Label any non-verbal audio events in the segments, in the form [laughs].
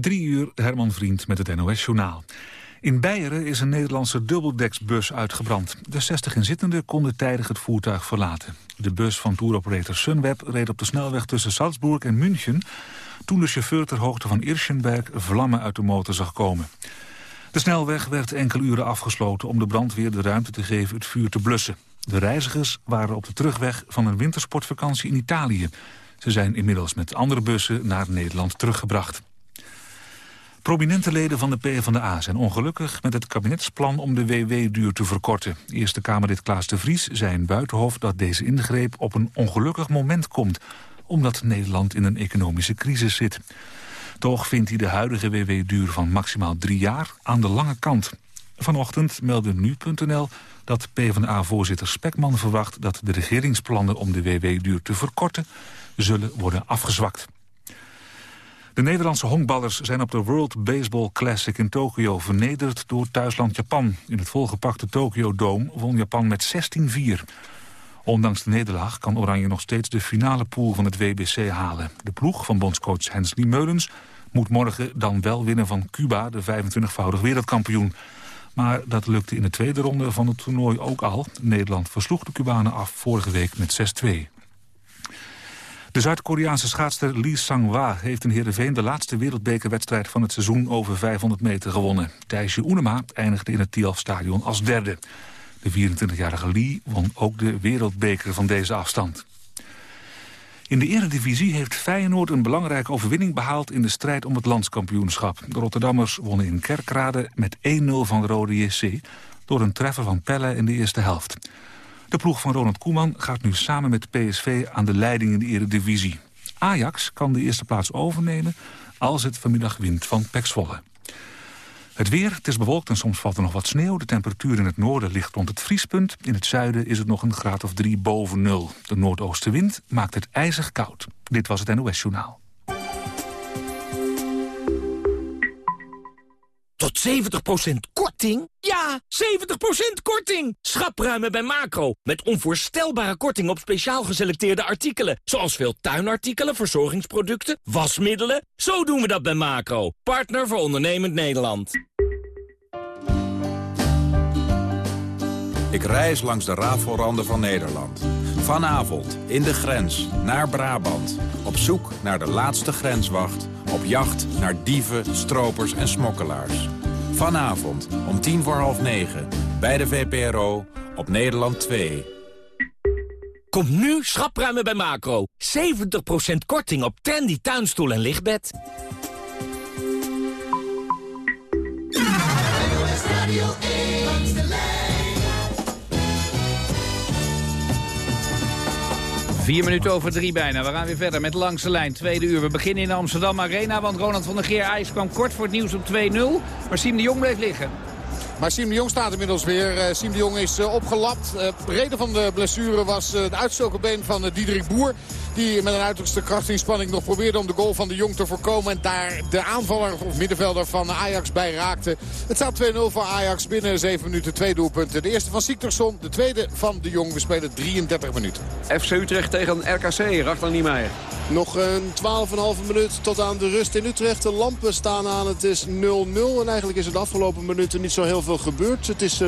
Drie uur, Herman Vriend met het NOS-journaal. In Beieren is een Nederlandse dubbeldeksbus uitgebrand. De 60 inzittenden konden tijdig het voertuig verlaten. De bus van touroperator Sunweb reed op de snelweg tussen Salzburg en München... toen de chauffeur ter hoogte van Irschenberg vlammen uit de motor zag komen. De snelweg werd enkele uren afgesloten om de brandweer de ruimte te geven het vuur te blussen. De reizigers waren op de terugweg van een wintersportvakantie in Italië. Ze zijn inmiddels met andere bussen naar Nederland teruggebracht. Prominente leden van de PvdA zijn ongelukkig met het kabinetsplan om de WW-duur te verkorten. Eerste Kamerlid Klaas de Vries zei in Buitenhof dat deze ingreep op een ongelukkig moment komt, omdat Nederland in een economische crisis zit. Toch vindt hij de huidige WW-duur van maximaal drie jaar aan de lange kant. Vanochtend meldde nu.nl dat PvdA-voorzitter Spekman verwacht dat de regeringsplannen om de WW-duur te verkorten zullen worden afgezwakt. De Nederlandse honkballers zijn op de World Baseball Classic in Tokio vernederd door thuisland Japan. In het volgepakte Tokyo Dome won Japan met 16-4. Ondanks de nederlaag kan Oranje nog steeds de finale pool van het WBC halen. De ploeg van bondscoach Hensley Meulens moet morgen dan wel winnen van Cuba, de 25-voudig wereldkampioen. Maar dat lukte in de tweede ronde van het toernooi ook al. Nederland versloeg de Cubanen af vorige week met 6-2. De Zuid-Koreaanse schaatster Lee Sang-wa heeft in Heerenveen... de laatste wereldbekerwedstrijd van het seizoen over 500 meter gewonnen. Thijsje Oenema eindigde in het Tialf-stadion als derde. De 24-jarige Lee won ook de wereldbeker van deze afstand. In de eredivisie heeft Feyenoord een belangrijke overwinning behaald... in de strijd om het landskampioenschap. De Rotterdammers wonnen in Kerkrade met 1-0 van Rode JC... door een treffer van Pelle in de eerste helft. De ploeg van Ronald Koeman gaat nu samen met PSV aan de leiding in de eredivisie. Ajax kan de eerste plaats overnemen als het vanmiddag wint van Pek Zwolle. Het weer, het is bewolkt en soms valt er nog wat sneeuw. De temperatuur in het noorden ligt rond het vriespunt. In het zuiden is het nog een graad of drie boven nul. De noordoostenwind maakt het ijzig koud. Dit was het NOS Journaal. Tot 70% korting? Ja, 70% korting! Schapruimen bij Macro. Met onvoorstelbare korting op speciaal geselecteerde artikelen. Zoals veel tuinartikelen, verzorgingsproducten, wasmiddelen. Zo doen we dat bij Macro. Partner voor ondernemend Nederland. Ik reis langs de rafelranden van Nederland. Vanavond in de grens, naar Brabant. Op zoek naar de laatste grenswacht. Op jacht naar dieven, stropers en smokkelaars. Vanavond om tien voor half negen. Bij de VPRO op Nederland 2. Komt nu schapruimen bij Macro. 70% korting op trendy tuinstoel en lichtbed. Vier minuten over drie bijna. We gaan weer verder met Langs de Lijn. Tweede uur. We beginnen in de Amsterdam Arena, want Ronald van der Geer IJs kwam kort voor het nieuws op 2-0. Maar Siem de Jong bleef liggen. Maar Siem de Jong staat inmiddels weer. Uh, Siem de Jong is uh, opgelapt. Uh, reden van de blessure was het uitstoken been van Diederik Boer. Die met een uiterste krachtinspanning nog probeerde om de goal van de Jong te voorkomen. En daar de aanvaller of middenvelder van Ajax bij raakte. Het staat 2-0 voor Ajax binnen 7 minuten. Twee doelpunten. De eerste van Siktersson, de tweede van de Jong. We spelen 33 minuten. FC Utrecht tegen RKC, Rachlan Niemeyer. Nog een 12,5 minuut tot aan de rust in Utrecht. De lampen staan aan. Het is 0-0. En eigenlijk is het de afgelopen minuten niet zo heel veel gebeurd. Het is 0-0.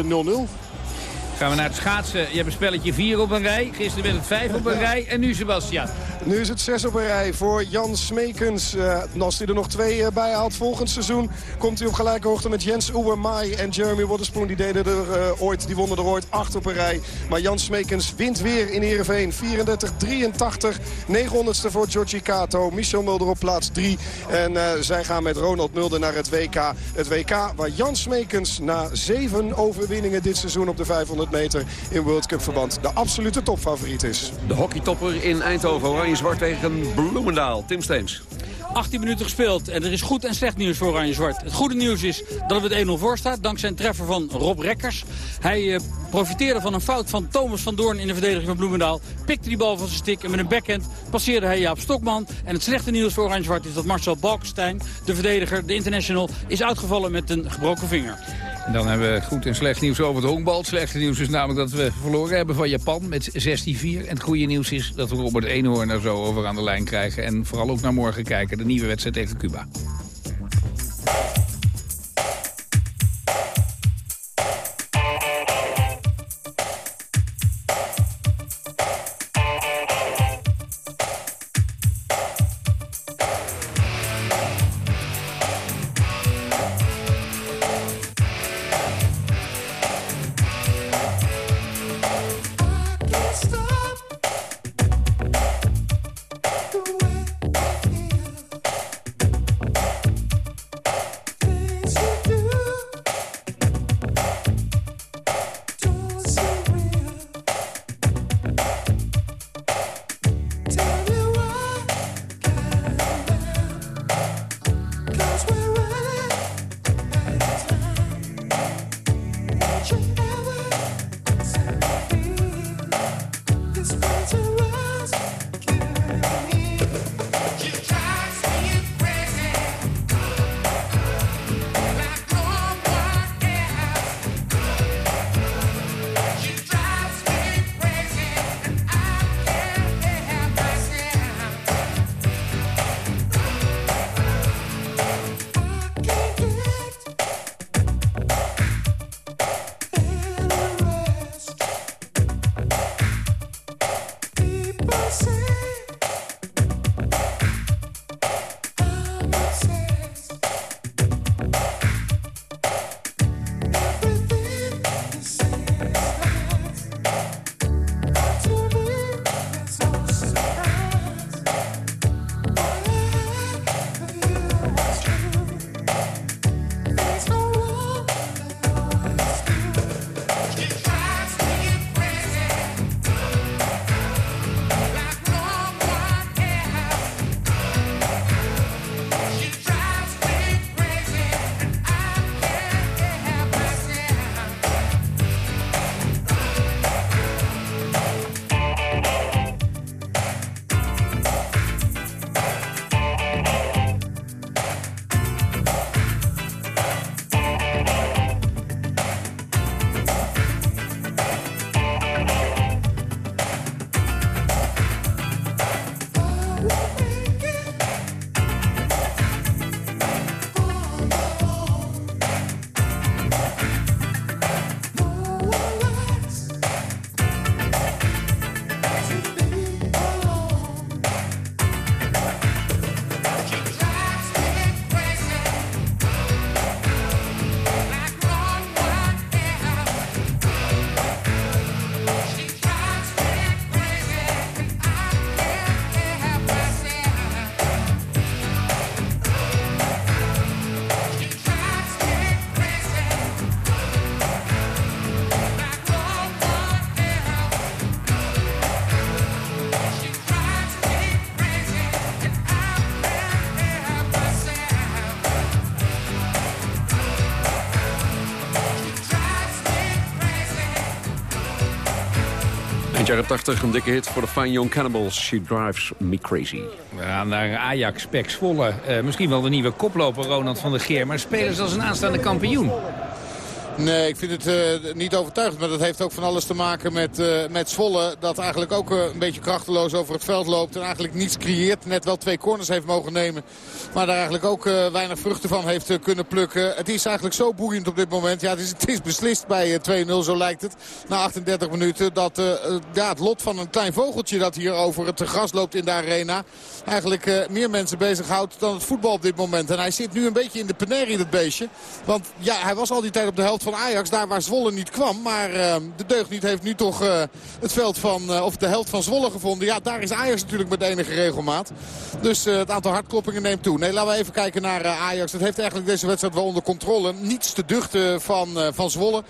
Gaan we naar het schaatsen. Je hebt een spelletje 4 op een rij. Gisteren werd het 5 op een rij. En nu Sebastian. Nu is het 6 op een rij voor Jan Smekens. Uh, als hij er nog twee uh, bij haalt volgend seizoen... komt hij op gelijke hoogte met Jens Oermai en Jeremy Waterspoon. Die, deden er, uh, ooit, die wonnen er ooit 8 op een rij. Maar Jan Smekens wint weer in Heerenveen. 34-83. 900ste voor Georgie Kato. Michel Mulder op plaats 3. En zij gaan met Ronald Mulder naar het WK. Het WK waar Jan Smekens na zeven overwinningen dit seizoen op de 500 meter in World Cup verband de absolute topfavoriet is. De hockeytopper in Eindhoven, Oranje-Zwart tegen Bloemendaal. Tim Steens. 18 minuten gespeeld en er is goed en slecht nieuws voor Oranje-Zwart. Het goede nieuws is dat het 1-0 voor staat, dankzij een treffer van Rob Rekkers. Hij uh, profiteerde van een fout van Thomas van Doorn in de verdediging van Bloemendaal. Pikte die bal van zijn stick en met een backhand passeerde hij Jaap Stokman. En het slechte nieuws voor Oranje-Zwart is dat Marcel Balkenstein, de verdediger, de international, is uitgevallen met een gebroken vinger. Dan hebben we goed en slecht nieuws over het honkbal. Het slechte nieuws is namelijk dat we verloren hebben van Japan met 16-4. En het goede nieuws is dat we Robert Eenhoorn er zo over aan de lijn krijgen. En vooral ook naar morgen kijken, de nieuwe wedstrijd tegen Cuba. Jaren 80 een dikke hit voor de Fine Young Cannibals. She Drives Me Crazy. We gaan naar Ajax, Pek Zwolle. Uh, misschien wel de nieuwe koploper Ronald van der Geer. Maar spelen ze als een aanstaande kampioen. Nee, ik vind het uh, niet overtuigend. Maar dat heeft ook van alles te maken met, uh, met Zwolle. Dat eigenlijk ook uh, een beetje krachteloos over het veld loopt. En eigenlijk niets creëert. Net wel twee corners heeft mogen nemen. Maar daar eigenlijk ook weinig vruchten van heeft kunnen plukken. Het is eigenlijk zo boeiend op dit moment. Ja, het is, het is beslist bij 2-0, zo lijkt het. Na 38 minuten. Dat ja, het lot van een klein vogeltje dat hier over het gras loopt in de arena. Eigenlijk meer mensen bezighoudt dan het voetbal op dit moment. En hij zit nu een beetje in de penarie, dat beestje. Want ja, hij was al die tijd op de helft Ajax. Daar waar Zwolle niet kwam. Maar uh, de deugniet heeft nu toch uh, het veld van, uh, of de helft van Zwolle gevonden. Ja, daar is Ajax natuurlijk met enige regelmaat. Dus het aantal hartkloppingen neemt toe. Nee, laten we even kijken naar Ajax. Het heeft eigenlijk deze wedstrijd wel onder controle. Niets te duchten van, van Zwolle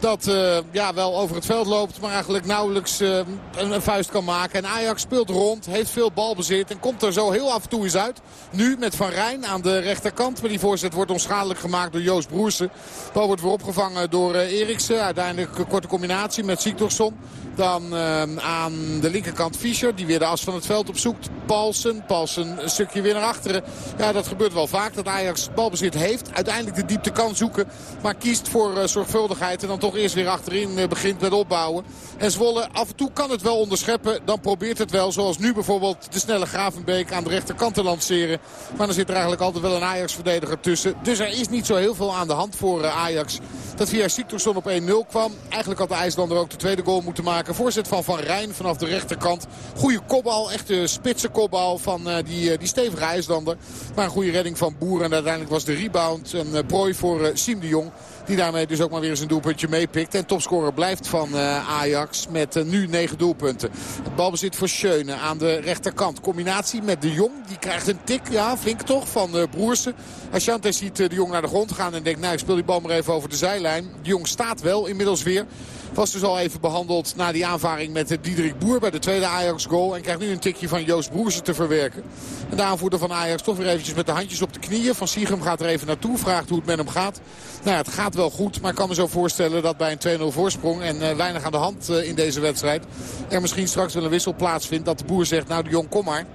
dat uh, ja, wel over het veld loopt. Maar eigenlijk nauwelijks uh, een, vuist kan maken. En Ajax speelt rond. Heeft veel balbezit. En komt er zo heel af en toe eens uit. Nu met Van Rijn aan de rechterkant. Maar die voorzet wordt onschadelijk gemaakt door Joost Broersen. Bal wordt weer opgevangen door uh, Eriksen. Uiteindelijk een korte combinatie met Siktorsson. Dan aan de linkerkant Fischer. Die weer de as van het veld opzoekt. Paulsen. Paulsen een stukje weer naar achteren. Ja, dat gebeurt wel vaak. Dat Ajax balbezit heeft. Uiteindelijk de diepte kan zoeken. Maar kiest voor zorgvuldigheid. En dan toch eerst weer achterin uh, begint met opbouwen. En Zwolle af en toe kan het wel onderscheppen. Dan probeert het wel. Zoals nu bijvoorbeeld de snelle Gravenbeek aan de rechterkant te lanceren. Maar dan zit er eigenlijk altijd wel een Ajax-verdediger tussen. Dus er is niet zo heel veel aan de hand voor uh, Ajax. Dat via Siktorsson op 1-0 kwam. Eigenlijk had de IJslander ook de tweede goal moeten maken. Voorzet van Van Rijn vanaf de rechterkant. Goede kopbal. Echte spitse kopbal van uh, die, die stevige IJslander. Maar een goede redding van Boer. En uiteindelijk was de rebound een prooi voor Siem de Jong. Die daarmee dus ook maar weer eens een doelpuntje meepikt. En topscorer blijft van uh, Ajax met uh, nu 9 doelpunten. Het balbezit voor Schöne aan de rechterkant. Combinatie met de Jong. Die krijgt een tik, ja flink toch, van uh, Broersen. Asante ziet de Jong naar de grond gaan en denkt... nou, ik speel die bal maar even over de zijlijn. De Jong staat wel inmiddels weer. Was dus al even behandeld na die aanvaring met Diederik Boer bij de tweede Ajax goal. En krijgt nu een tikje van Joost Broersen te verwerken. En de aanvoerder van Ajax toch weer eventjes met de handjes op de knieën. Van Siegem gaat er even naartoe, vraagt hoe het met hem gaat. Nou het gaat wel goed, maar ik kan me zo voorstellen dat bij een 2-0 voorsprong... en uh, weinig aan de hand uh, in deze wedstrijd... er misschien straks wel een wissel plaatsvindt dat de boer zegt... nou de Jong, kom maar.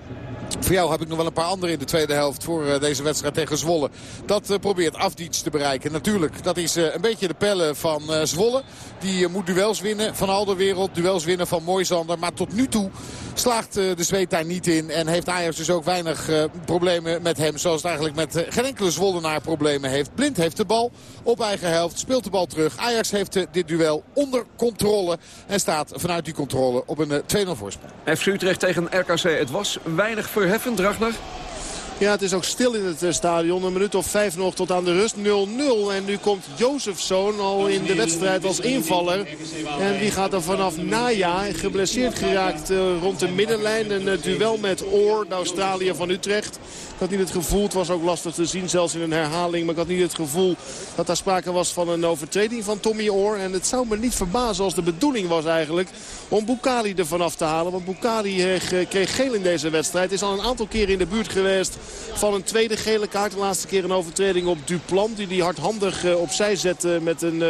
Voor jou heb ik nog wel een paar andere in de tweede helft voor uh, deze wedstrijd tegen Zwolle. Dat uh, probeert Afdiets te bereiken. Natuurlijk, dat is uh, een beetje de pellen van Zwolle. Die moet duels winnen van al de wereld. Duels winnen van Moisander. Maar tot nu toe slaagt de Zweed daar niet in. En heeft Ajax dus ook weinig problemen met hem. Zoals het eigenlijk met geen enkele Zwollenaar problemen heeft. Blind heeft de bal op eigen helft. Speelt de bal terug. Ajax heeft dit duel onder controle. En staat vanuit die controle op een 2-0 voorsprong. FC Utrecht tegen RKC. Het was weinig verheffend, Dragnar. Ja, het is ook stil in het uh, stadion. Een minuut of vijf nog tot aan de rust. 0-0. En nu komt Jozefzoon al in de wedstrijd als invaller. En die gaat er vanaf naja geblesseerd geraakt uh, rond de middenlijn. Een uh, duel met Oor, de Australiër van Utrecht. Ik had niet het gevoel, het was ook lastig te zien, zelfs in een herhaling. Maar ik had niet het gevoel dat daar sprake was van een overtreding van Tommy Oor. En het zou me niet verbazen als de bedoeling was eigenlijk om Bukali er vanaf te halen. Want Bukali kreeg geel in deze wedstrijd. Is al een aantal keren in de buurt geweest van een tweede gele kaart. De laatste keer een overtreding op Duplan. Die die hardhandig uh, opzij zette met een uh,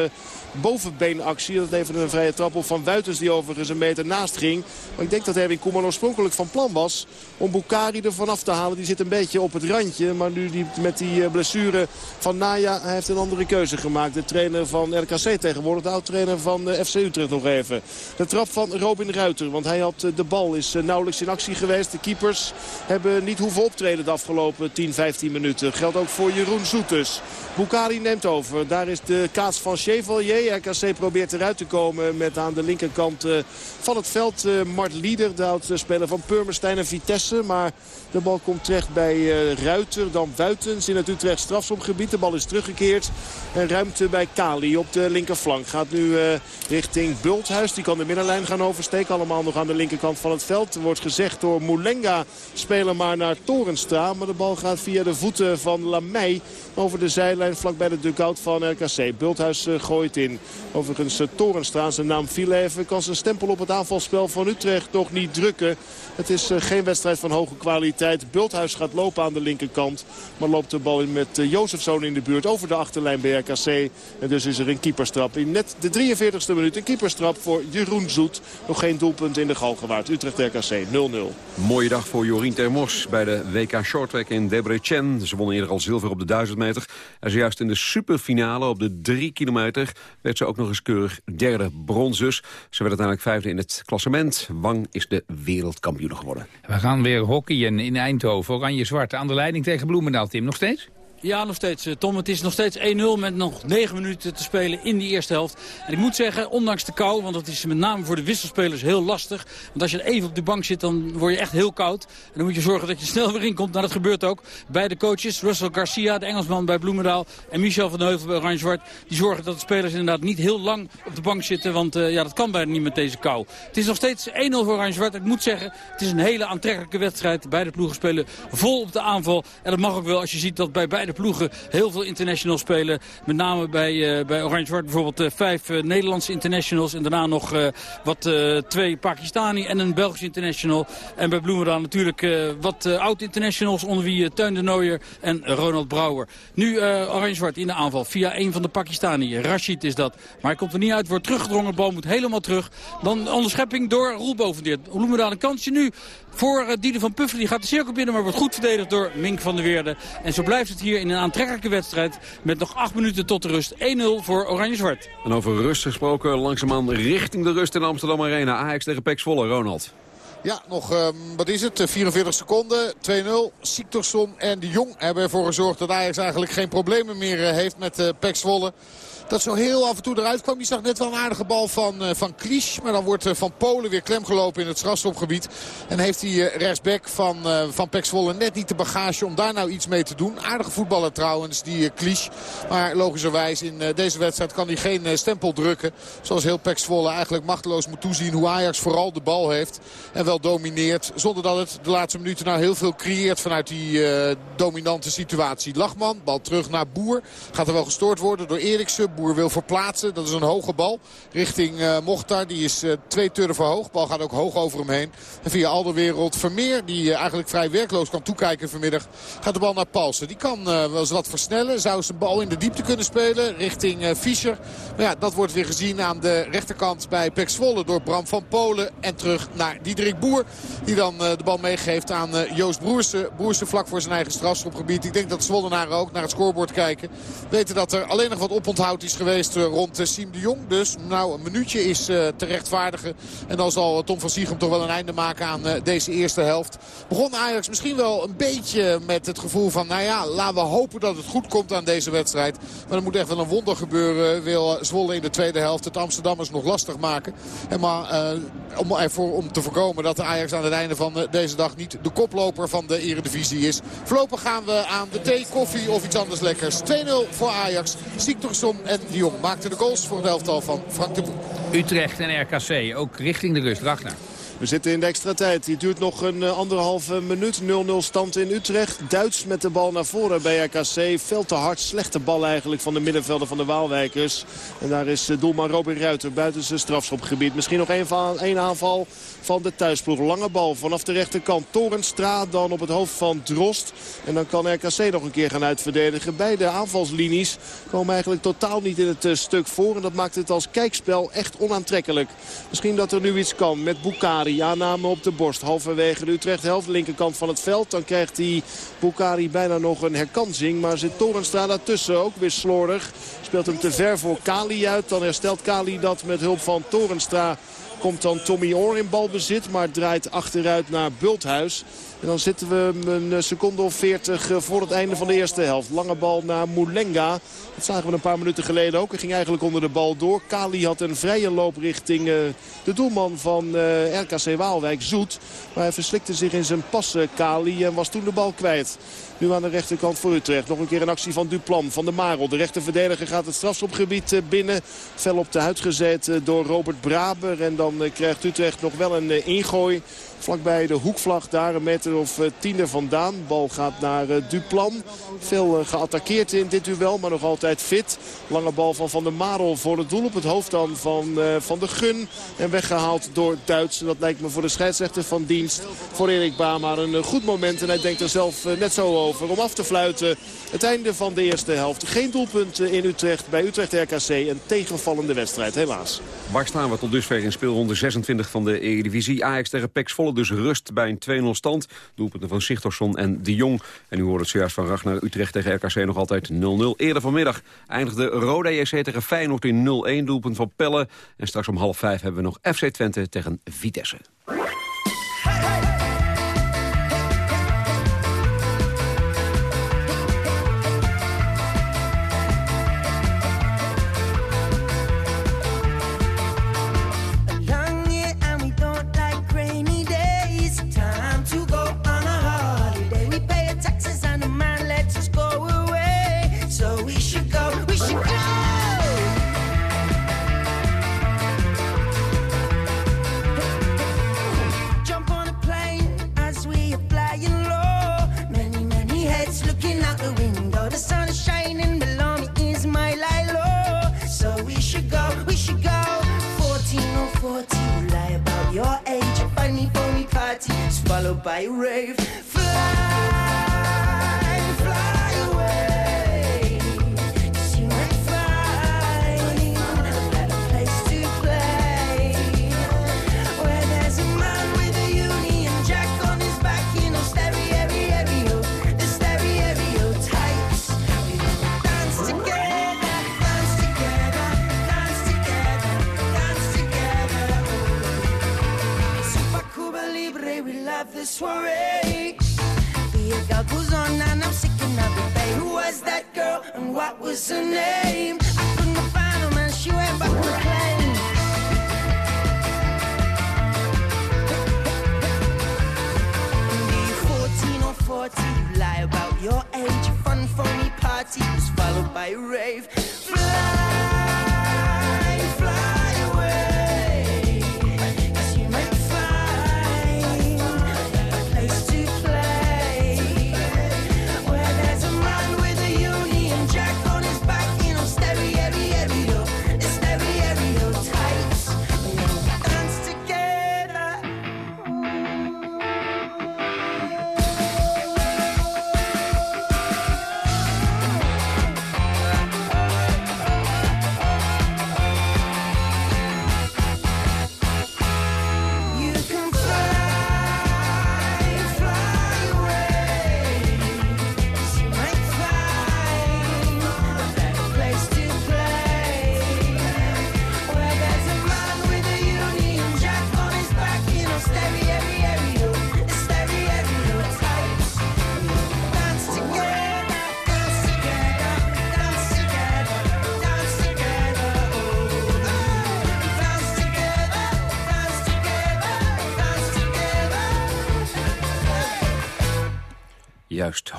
bovenbeenactie. Dat even een vrije trap op van Wuitens die overigens een meter naast ging. Maar ik denk dat Erwin Koeman oorspronkelijk van plan was om Bukari er vanaf te halen. Die zit een beetje op het randje. Maar nu die, met die uh, blessure van Naya, hij heeft een andere keuze gemaakt. De trainer van RKC tegenwoordig, de oud-trainer van FC Utrecht nog even. De trap van Robin Ruiter, want hij had de bal, is nauwelijks in actie geweest. De keepers hebben niet hoeven optreden de afgelopen 10, 15 minuten. Geldt ook voor Jeroen Zoetes. Bukari neemt over. Daar is de kaats van Chevalier. RKC probeert eruit te komen met aan de linkerkant uh, van het veld uh, Mart Lieder. De oud-speler van Purmerstein en Vitesse. Maar de bal komt terecht bij uh, Ruiter. Dan Wuitens in het Utrecht strafschopgebied. De bal is teruggekeerd. En ruimte bij Kali op de linkerflank. Gaat nu richting Bulthuis. Die kan de middenlijn gaan oversteken. Allemaal nog aan de linkerkant van het veld. Wordt gezegd door Moulenga. Spelen maar naar Torenstra. Maar de bal gaat via de voeten van Lamey over de zijlijn vlakbij de dugout van RKC. Bulthuis gooit in. Overigens Torenstra, zijn naam viel even. Kan zijn stempel op het aanvalspel van Utrecht nog niet drukken. Het is geen wedstrijd van hoge kwaliteit. Bulthuis gaat lopen aan de linkerkant. Maar loopt de bal in met Jozefzoon in de buurt over de achterlijn bij RKC. En dus is er een keeperstrap in net de 43ste minuut. Een keeperstrap voor Jeroen Zoet. Nog geen doelpunt in de Galgenwaard. Utrecht RKC 0-0. Mooie dag voor Jorien Termos bij de WK Shorttrack in Debrecen. Ze won eerder al zilver op de 1000 meter. En zojuist in de superfinale op de 3 kilometer werd ze ook nog eens keurig derde bronzus. Ze werd uiteindelijk vijfde in het klassement. Wang is de wereldkampioen geworden. We gaan weer hockeyen in Eindhoven. Oranje-zwart aan de leiding tegen Bloemendaal, Tim. Nog steeds? Ja, nog steeds. Eh, Tom, het is nog steeds 1-0 met nog 9 minuten te spelen in die eerste helft. En ik moet zeggen, ondanks de kou, want dat is met name voor de wisselspelers heel lastig. Want als je even op de bank zit, dan word je echt heel koud. En dan moet je zorgen dat je snel weer inkomt. Nou, dat gebeurt ook. Beide coaches, Russell Garcia, de Engelsman bij Bloemendaal... en Michel van Heuvel bij Oranje-Zwart... die zorgen dat de spelers inderdaad niet heel lang op de bank zitten. Want uh, ja, dat kan bijna niet met deze kou. Het is nog steeds 1-0 voor Oranje-Zwart. Ik moet zeggen, het is een hele aantrekkelijke wedstrijd. Beide ploegen spelen vol op de aanval. En dat mag ook wel als je ziet dat bij beide ploegen heel veel internationals spelen. Met name bij, uh, bij Oranje-Zwart bijvoorbeeld uh, vijf uh, Nederlandse internationals. En daarna nog wat twee Pakistani en een Belgisch international. En bij Bloemendaal natuurlijk wat oud-internationals onder wie Teun de Nooier en Ronald Brouwer. Nu Oranje-Zwart in de aanval via een van de Pakistani. Rashid is dat. Maar hij komt er niet uit, wordt teruggedrongen. bal moet helemaal terug. Dan onderschepping door Roel Bovendeert. Bloemendaal een kansje nu voor Diede van Puffen. Die gaat de cirkel binnen, maar wordt goed verdedigd door Mink van der Weerde. En zo blijft het hier in een aantrekkelijke wedstrijd. Met nog acht minuten tot de rust. 1-0 voor Oranje-Zwart. En over rust gesproken, langzaamaan richting de rust in Amsterdam Arena. Ajax tegen Pek Zwolle, Ronald. Ja, nog, um, wat is het, 44 seconden, 2-0. Siktorsson en de Jong hebben ervoor gezorgd dat Ajax eigenlijk geen problemen meer uh, heeft met uh, Pek dat zo heel af en toe eruit kwam. Je zag net wel een aardige bal van, uh, van Klisch. Maar dan wordt Van Polen weer klemgelopen in het strafstopgebied. En heeft die uh, rechtsback van, van Pek net niet de bagage om daar nou iets mee te doen. Aardige voetballer trouwens, die Klisch. Maar logischerwijs in deze wedstrijd kan hij geen stempel drukken. Zoals heel Pek Zwolle eigenlijk machteloos moet toezien hoe Ajax vooral de bal heeft. En wel domineert. Zonder dat het de laatste minuten nou heel veel creëert vanuit die dominante situatie. Lachman, bal terug naar Boer. Gaat er wel gestoord worden door Eriksen. Boer wil verplaatsen. Dat is een hoge bal richting uh, Mochtar. Die is uh, twee turren verhoogd. Bal gaat ook hoog over hem heen. En via Alderwereld Vermeer, die eigenlijk vrij werkloos kan toekijken vanmiddag, gaat de bal naar Palsen. Die kan wel eens wat versnellen. Zou zijn bal in de diepte kunnen spelen richting Fischer. Maar ja, dat wordt weer gezien aan de rechterkant bij Pek Zwolle door Bram van Polen. En terug naar Diederik Boer. Die dan de bal meegeeft aan Joost Broersen. Broersen vlak voor zijn eigen strafschopgebied. Ik denk dat Zwollenaren ook naar het scorebord kijken. Weten dat er alleen nog wat oponthoud is geweest rond Siem de Jong. Dus nou, een minuutje is te rechtvaardigen. En dan zal Tom van Siegem toch wel een einde maken aan deze eerste helft. Begon Ajax misschien wel een beetje met het gevoel van... nou ja, laten we hopen dat het goed komt aan deze wedstrijd. Maar er moet echt wel een wonder gebeuren. Wil Zwolle in de tweede helft het Amsterdammers nog lastig maken. En maar om, ervoor, om te voorkomen dat de Ajax aan het einde van deze dag... niet de koploper van de eredivisie is. Voorlopig gaan we aan de thee, koffie of iets anders lekkers. 2-0 voor Ajax. Siktorsson en de Jong maakte de goals voor het elftal van Frank de Boer. Utrecht en RKC, ook richting de rust. Ragnar. We zitten in de extra tijd. Die duurt nog een anderhalve minuut. 0-0 stand in Utrecht. Duits met de bal naar voren bij RKC. Veel te hard. Slechte bal eigenlijk van de middenvelder van de Waalwijkers. En daar is doelman Robin Ruiter buiten zijn strafschopgebied. Misschien nog één aanval van de thuisploeg. Lange bal vanaf de rechterkant. Torenstra dan op het hoofd van Drost. En dan kan RKC nog een keer gaan uitverdedigen. Beide aanvalslinies komen eigenlijk totaal niet in het stuk voor. En dat maakt het als kijkspel echt onaantrekkelijk. Misschien dat er nu iets kan met Bukari. Aanname op de borst. Halverwege de Utrecht helft. Linkerkant van het veld. Dan krijgt die Bukari bijna nog een herkansing. Maar zit Torenstra daartussen ook weer slordig. Speelt hem te ver voor Kali uit. Dan herstelt Kali dat met hulp van Torenstra komt dan Tommy Oor in balbezit. Maar draait achteruit naar Bulthuis. En dan zitten we een seconde of 40 voor het einde van de eerste helft. Lange bal naar Moulenga. Dat zagen we een paar minuten geleden ook. Hij ging eigenlijk onder de bal door. Kali had een vrije loop richting de doelman van RKC Waalwijk, Zoet. Maar hij verslikte zich in zijn passen, Kali, en was toen de bal kwijt. Nu aan de rechterkant voor Utrecht. Nog een keer een actie van Duplan, van de Marel. De rechterverdediger gaat het strafschopgebied binnen. Fel op de huid gezet door Robert Braber. En dan krijgt Utrecht nog wel een ingooi Vlakbij de hoekvlag daar een meter of tiende vandaan. Bal gaat naar Duplan. Veel geattaqueerd in dit duel, maar nog altijd fit. Lange bal van Van der Marel voor het doel. Op het hoofd dan van Van de Gun. En weggehaald door Duits. Dat lijkt me voor de scheidsrechter van dienst. Voor Erik Bama een goed moment. En hij denkt er zelf net zo over. Om af te fluiten het einde van de eerste helft. Geen doelpunt in Utrecht bij Utrecht RKC. Een tegenvallende wedstrijd, helaas. Waar staan we tot dusver in speelronde 26 van de Eredivisie? Ajax tegen Pex Dus rust bij een 2-0 stand. Doelpunten van Sigtorsson en De Jong. En u hoort het zojuist van Ragnar Utrecht tegen RKC nog altijd 0-0. Eerder vanmiddag eindigde Roda JC tegen Feyenoord in 0-1. Doelpunt van Pelle. En straks om half vijf hebben we nog FC Twente tegen Vitesse.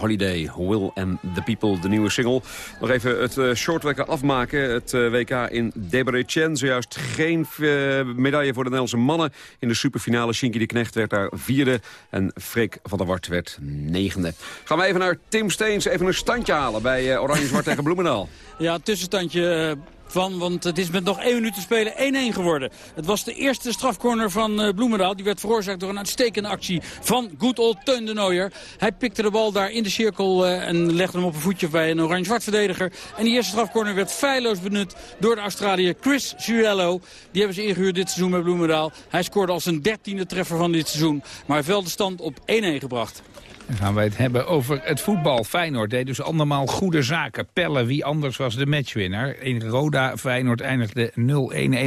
Holiday, Will and the People, de nieuwe single. Nog even het uh, afmaken. Het uh, WK in Debrecen. Zojuist geen uh, medaille voor de Nederlandse mannen. In de superfinale, Shinky de Knecht werd daar vierde. En Freek van der Wart werd negende. Gaan we even naar Tim Steens, even een standje halen bij Oranje-Zwart [laughs] tegen Bloemendaal. Ja, tussenstandje van, want het is met nog één minuut te spelen 1-1 geworden. Het was de eerste strafcorner van uh, Bloemendaal. Die werd veroorzaakt door een uitstekende actie van good old Teun. Hij pikte de bal daar in de cirkel uh, en legde hem op een voetje bij een oranje-zwart verdediger. En die eerste strafcorner werd feilloos benut door de Australiër Chris Zuello. Die hebben ze ingehuurd dit seizoen met Bloemendaal. Hij scoorde als een dertiende treffer van dit seizoen. Maar hij de stand op 1-1 gebracht. Dan gaan wij het hebben over het voetbal. Feyenoord deed dus andermaal goede zaken. Pelle, wie anders was de matchwinnaar. In Roda Feyenoord eindigde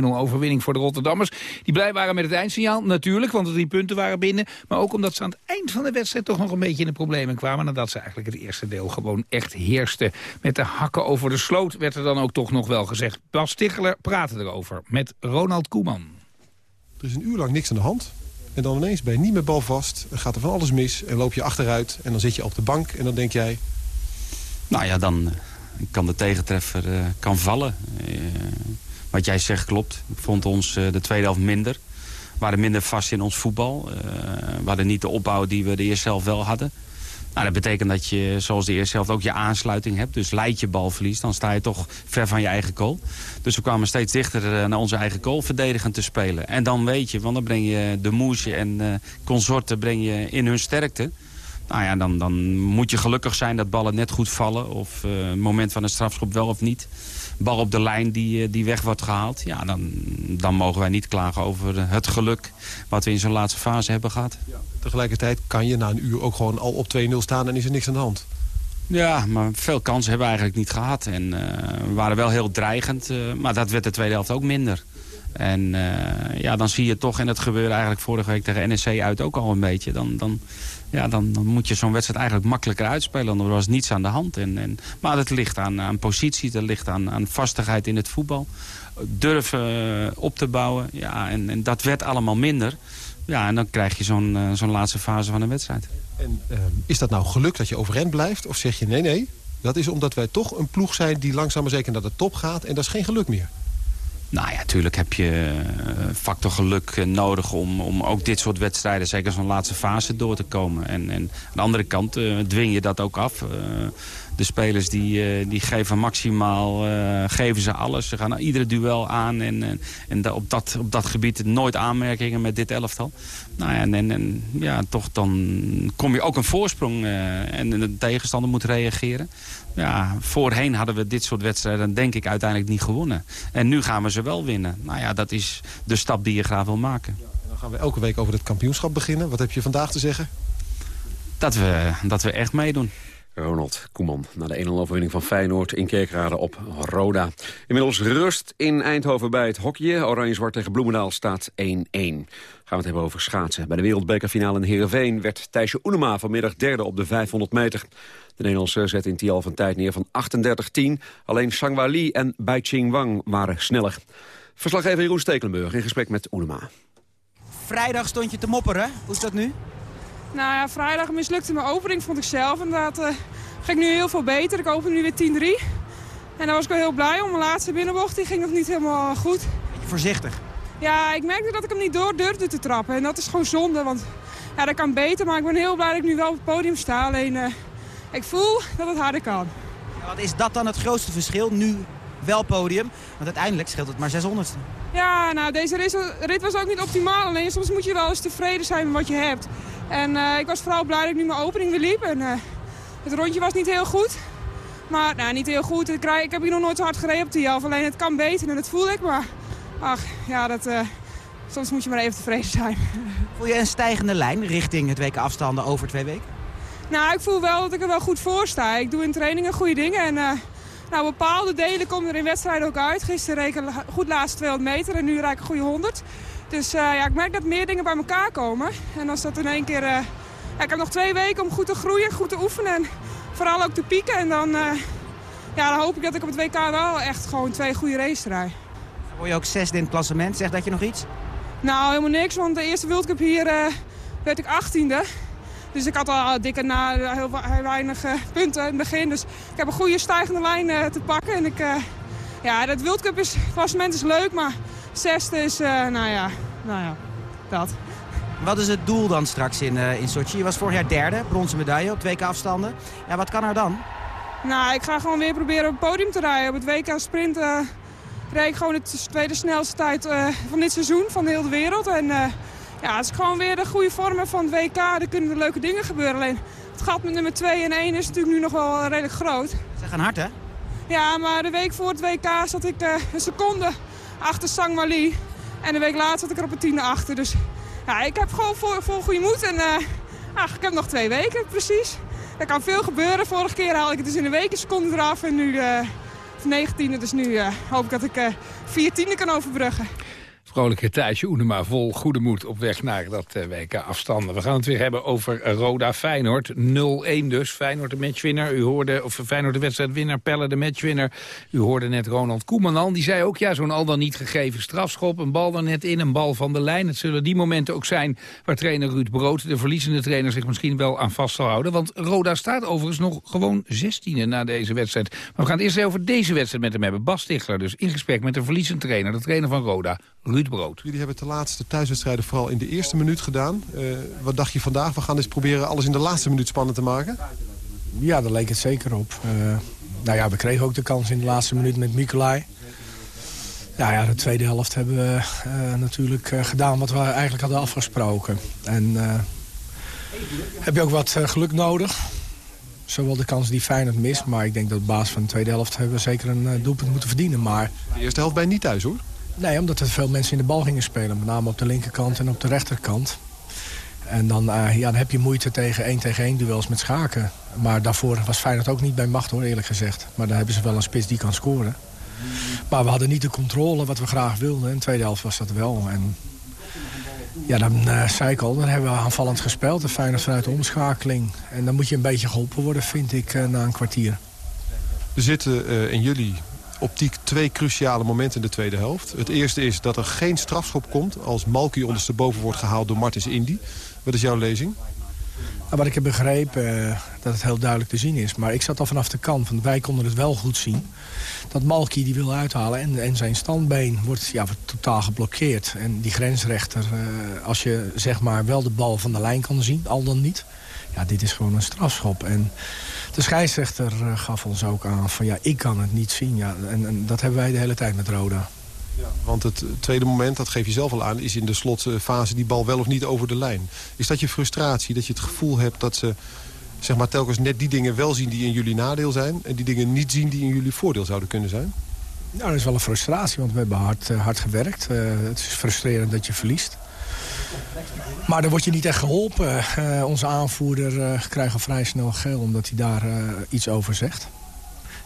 0-1-1 overwinning voor de Rotterdammers. Die blij waren met het eindsignaal, natuurlijk, want de drie punten waren binnen. Maar ook omdat ze aan het eind van de wedstrijd toch nog een beetje in de problemen kwamen. Nadat ze eigenlijk het eerste deel gewoon echt heersten. Met de hakken over de sloot werd er dan ook toch nog wel gezegd. Bas Ticheler praatte erover met Ronald Koeman. Er is een uur lang niks aan de hand. En dan ineens ben je niet meer balvast. Gaat er van alles mis. En loop je achteruit. En dan zit je op de bank. En dan denk jij... Nou ja, dan eh, kan de tegentreffer uh, kan vallen. Uh, wat jij zegt klopt. Ik vond ons de tweede helft minder. waren minder vast in ons voetbal. we hadden niet de opbouw die we de eerste zelf wel hadden. Nou, dat betekent dat je, zoals de eerste helft, ook je aansluiting hebt. Dus leid je balverlies, dan sta je toch ver van je eigen goal. Dus we kwamen steeds dichter naar onze eigen goal verdedigend te spelen. En dan weet je, want dan breng je de moesje en uh, consorten breng je in hun sterkte. Nou ja, dan, dan moet je gelukkig zijn dat ballen net goed vallen. Of het moment van een strafschop wel of niet. Bal op de lijn die, eh, die weg wordt gehaald. Ja, dan, dan mogen wij niet klagen over het geluk wat we in zo'n laatste fase hebben gehad. Ja, tegelijkertijd kan je na een uur ook gewoon al op 2-0 staan en is er niks aan de hand. Ja, maar veel kansen hebben we eigenlijk niet gehad. En uh, we waren wel heel dreigend, uh, maar dat werd de tweede helft ook minder. En uh, ja, dan zie je toch, en dat gebeurde eigenlijk vorige week tegen NSC uit ook al een beetje... dan, dan ja, dan, dan moet je zo'n wedstrijd eigenlijk makkelijker uitspelen. Er was niets aan de hand. En, en, maar het ligt aan, aan positie, het ligt aan, aan vastigheid in het voetbal. Durven eh, op te bouwen. Ja, en, en dat werd allemaal minder. Ja, en dan krijg je zo'n uh, zo'n laatste fase van een wedstrijd. En uh, is dat nou geluk dat je overeind blijft? Of zeg je nee, nee, dat is omdat wij toch een ploeg zijn... die langzaam maar zeker naar de top gaat en dat is geen geluk meer? Nou ja, natuurlijk heb je factor geluk nodig om, om ook dit soort wedstrijden, zeker zo'n laatste fase, door te komen. En, en aan de andere kant uh, dwing je dat ook af. De spelers die, uh, die geven maximaal, geven ze alles. Ze gaan iedere duel aan en, en op, dat, op dat gebied nooit aanmerkingen met dit elftal. Nou ja, en, en, en ja, toch dan kom je ook een voorsprong en de tegenstander moet reageren ja, voorheen hadden we dit soort wedstrijden denk ik uiteindelijk niet gewonnen. En nu gaan we ze wel winnen. Nou ja, dat is de stap die je graag wil maken. Ja, dan gaan we elke week over het kampioenschap beginnen. Wat heb je vandaag te zeggen? Dat we, dat we echt meedoen. Ronald Koeman na de 1-0 overwinning van Feyenoord in Kerkrade op Roda. Inmiddels rust in Eindhoven bij het hockeyen. Oranje-zwart tegen Bloemendaal staat 1-1. Gaan we het hebben over schaatsen. Bij de wereldbekerfinale in Heerenveen werd Thijsje Oenema vanmiddag derde op de 500 meter. De Nederlandse zet in Tial van tijd neer van 38-10. Alleen Sangwa Li en Bai Ching Wang waren sneller. Verslaggever Jeroen Stekelenburg in gesprek met Oenema. Vrijdag stond je te mopperen. Hoe is dat nu? Nou ja, vrijdag mislukte mijn opening, vond ik zelf. Inderdaad uh, ging nu heel veel beter. Ik open nu weer 10-3. En daar was ik wel heel blij om. Mijn laatste binnenbocht die ging nog niet helemaal goed. Beetje voorzichtig. Ja, ik merkte dat ik hem niet door durfde te trappen. En dat is gewoon zonde, want ja, dat kan beter. Maar ik ben heel blij dat ik nu wel op het podium sta. Alleen uh, ik voel dat het harder kan. Ja, wat is dat dan het grootste verschil? Nu wel podium, want uiteindelijk scheelt het maar 600ste. Ja, nou deze rit was ook niet optimaal. Alleen soms moet je wel eens tevreden zijn met wat je hebt. En uh, ik was vooral blij dat ik nu mijn opening weer liep. En, uh, het rondje was niet heel goed. Maar nou, niet heel goed. Ik, ik heb hier nog nooit zo hard gereden op de Jalf. Alleen het kan beter en dat voel ik. Maar ach, ja, dat, uh, soms moet je maar even tevreden zijn. [laughs] Voel je een stijgende lijn richting het WK afstanden over twee weken? Nou, ik voel wel dat ik er wel goed voor sta. Ik doe in trainingen goede dingen. En nou, bepaalde delen komen er in wedstrijden ook uit. Gisteren ik goed laatste 200 meter en nu rijd ik een goede 100. Dus uh, ja, ik merk dat meer dingen bij elkaar komen. En als dat in één keer... Uh, ja, ik heb nog twee weken om goed te groeien, goed te oefenen en vooral ook te pieken. En dan, uh, ja, dan hoop ik dat ik op het WK wel echt gewoon twee goede races rijd. Word je ook zesde in het klassement? Zegt dat je nog iets? Nou, helemaal niks, want de eerste World Cup hier werd ik achttiende. Dus ik had al dikke na heel, heel weinig punten in het begin. Dus ik heb een goede stijgende lijn te pakken. En ik, ja, dat World Cup is, klassement is leuk, maar zesde is, nou ja, nou ja, dat. Wat is het doel dan straks in, in Sochi? Je was vorig jaar derde, bronzen medaille op 2K afstanden. Ja, wat kan er dan? Nou, ik ga gewoon weer proberen op het podium te rijden. Op het WK sprint uh, rijd ik gewoon de tweede snelste tijd van dit seizoen, van de hele wereld. En ja, als ik gewoon weer de goede vormen van het WK, dan kunnen er leuke dingen gebeuren. Alleen het gat met nummer 2 en 1 is natuurlijk nu nog wel redelijk groot. Ze gaan hard, hè? Ja, maar de week voor het WK zat ik een seconde achter Sang Mali. En een week later zat ik er op een tiende achter. Dus ja, ik heb gewoon vol, vol goede moed. En uh, ach, ik heb nog twee weken, precies. Er kan veel gebeuren. Vorige keer haal ik het dus in een week een seconde eraf. En nu uh, 19e, dus nu hoop ik dat ik vier tienden kan overbruggen. Vrolijke Thijsje Oenema vol goede moed op weg naar dat uh, WK afstanden. We gaan het weer hebben over Roda Feyenoord. 0-1 dus. Feyenoord de matchwinnaar. U hoorde, of Feyenoord de wedstrijdwinnaar, Pelle de matchwinnaar. U hoorde net Ronald Koeman al. Die zei ook, ja, zo'n al dan niet gegeven strafschop. Een bal er net in, een bal van de lijn. Het zullen die momenten ook zijn waar trainer Ruud Brood, de verliezende trainer, zich misschien wel aan vast zal houden. Want Roda staat overigens nog gewoon 16e na deze wedstrijd. Maar we gaan het eerst over deze wedstrijd met hem hebben. Bas Stichler dus in gesprek met de verliezende trainer, de trainer van Roda, Ruud brood. Jullie hebben de laatste thuiswedstrijden vooral in de eerste minuut gedaan. Eh, wat dacht je vandaag? We gaan eens proberen alles in de laatste minuut spannend te maken. Ja, daar leek het zeker op. Uh, nou ja, we kregen ook de kans in de laatste minuut met Mikolai. Ja, ja, de tweede helft hebben we uh, natuurlijk gedaan wat we eigenlijk hadden afgesproken. En heb je ook wat geluk nodig. Zowel de kans die Feyenoord mist, maar ik denk dat op basis van de tweede helft hebben we zeker een doelpunt moeten verdienen. Maar... De eerste helft bij niet thuis hoor? Nee, omdat er veel mensen in de bal gingen spelen. Met name op de linkerkant en op de rechterkant. En dan, uh, ja, dan heb je moeite tegen één tegen één duels met schaken. Maar daarvoor was Feyenoord ook niet bij macht hoor, eerlijk gezegd. Maar dan hebben ze wel een spits die kan scoren. Maar we hadden niet de controle wat we graag wilden. In de tweede helft was dat wel. En ja, dan uh, zei ik al, dan hebben we aanvallend gespeeld. De Feyenoord vanuit de omschakeling. En dan moet je een beetje geholpen worden, vind ik, uh, na een kwartier. Er zitten in jullie optiek twee cruciale momenten in de tweede helft. Het eerste is dat er geen strafschop komt als Malky ondersteboven wordt gehaald door Martins Indy. Wat is jouw lezing? Nou, wat ik heb begrepen, uh, dat het heel duidelijk te zien is. Maar ik zat al vanaf de kant, want wij konden het wel goed zien. Dat Malky die wil uithalen en, en zijn standbeen wordt ja, totaal geblokkeerd. En die grensrechter, uh, als je zeg maar wel de bal van de lijn kan zien, al dan niet... Ja, dit is gewoon een strafschop. En de scheidsrechter uh, gaf ons ook aan van ja, ik kan het niet zien. Ja, en, en dat hebben wij de hele tijd met Roda. Want het tweede moment, dat geef je zelf al aan... is in de slotfase die bal wel of niet over de lijn. Is dat je frustratie, dat je het gevoel hebt dat ze zeg maar, telkens net die dingen wel zien... die in jullie nadeel zijn... en die dingen niet zien die in jullie voordeel zouden kunnen zijn? Nou, dat is wel een frustratie, want we hebben hard, uh, hard gewerkt. Uh, het is frustrerend dat je verliest. Maar dan word je niet echt geholpen. Uh, onze aanvoerder krijgt al vrij snel geel... omdat hij daar iets over zegt.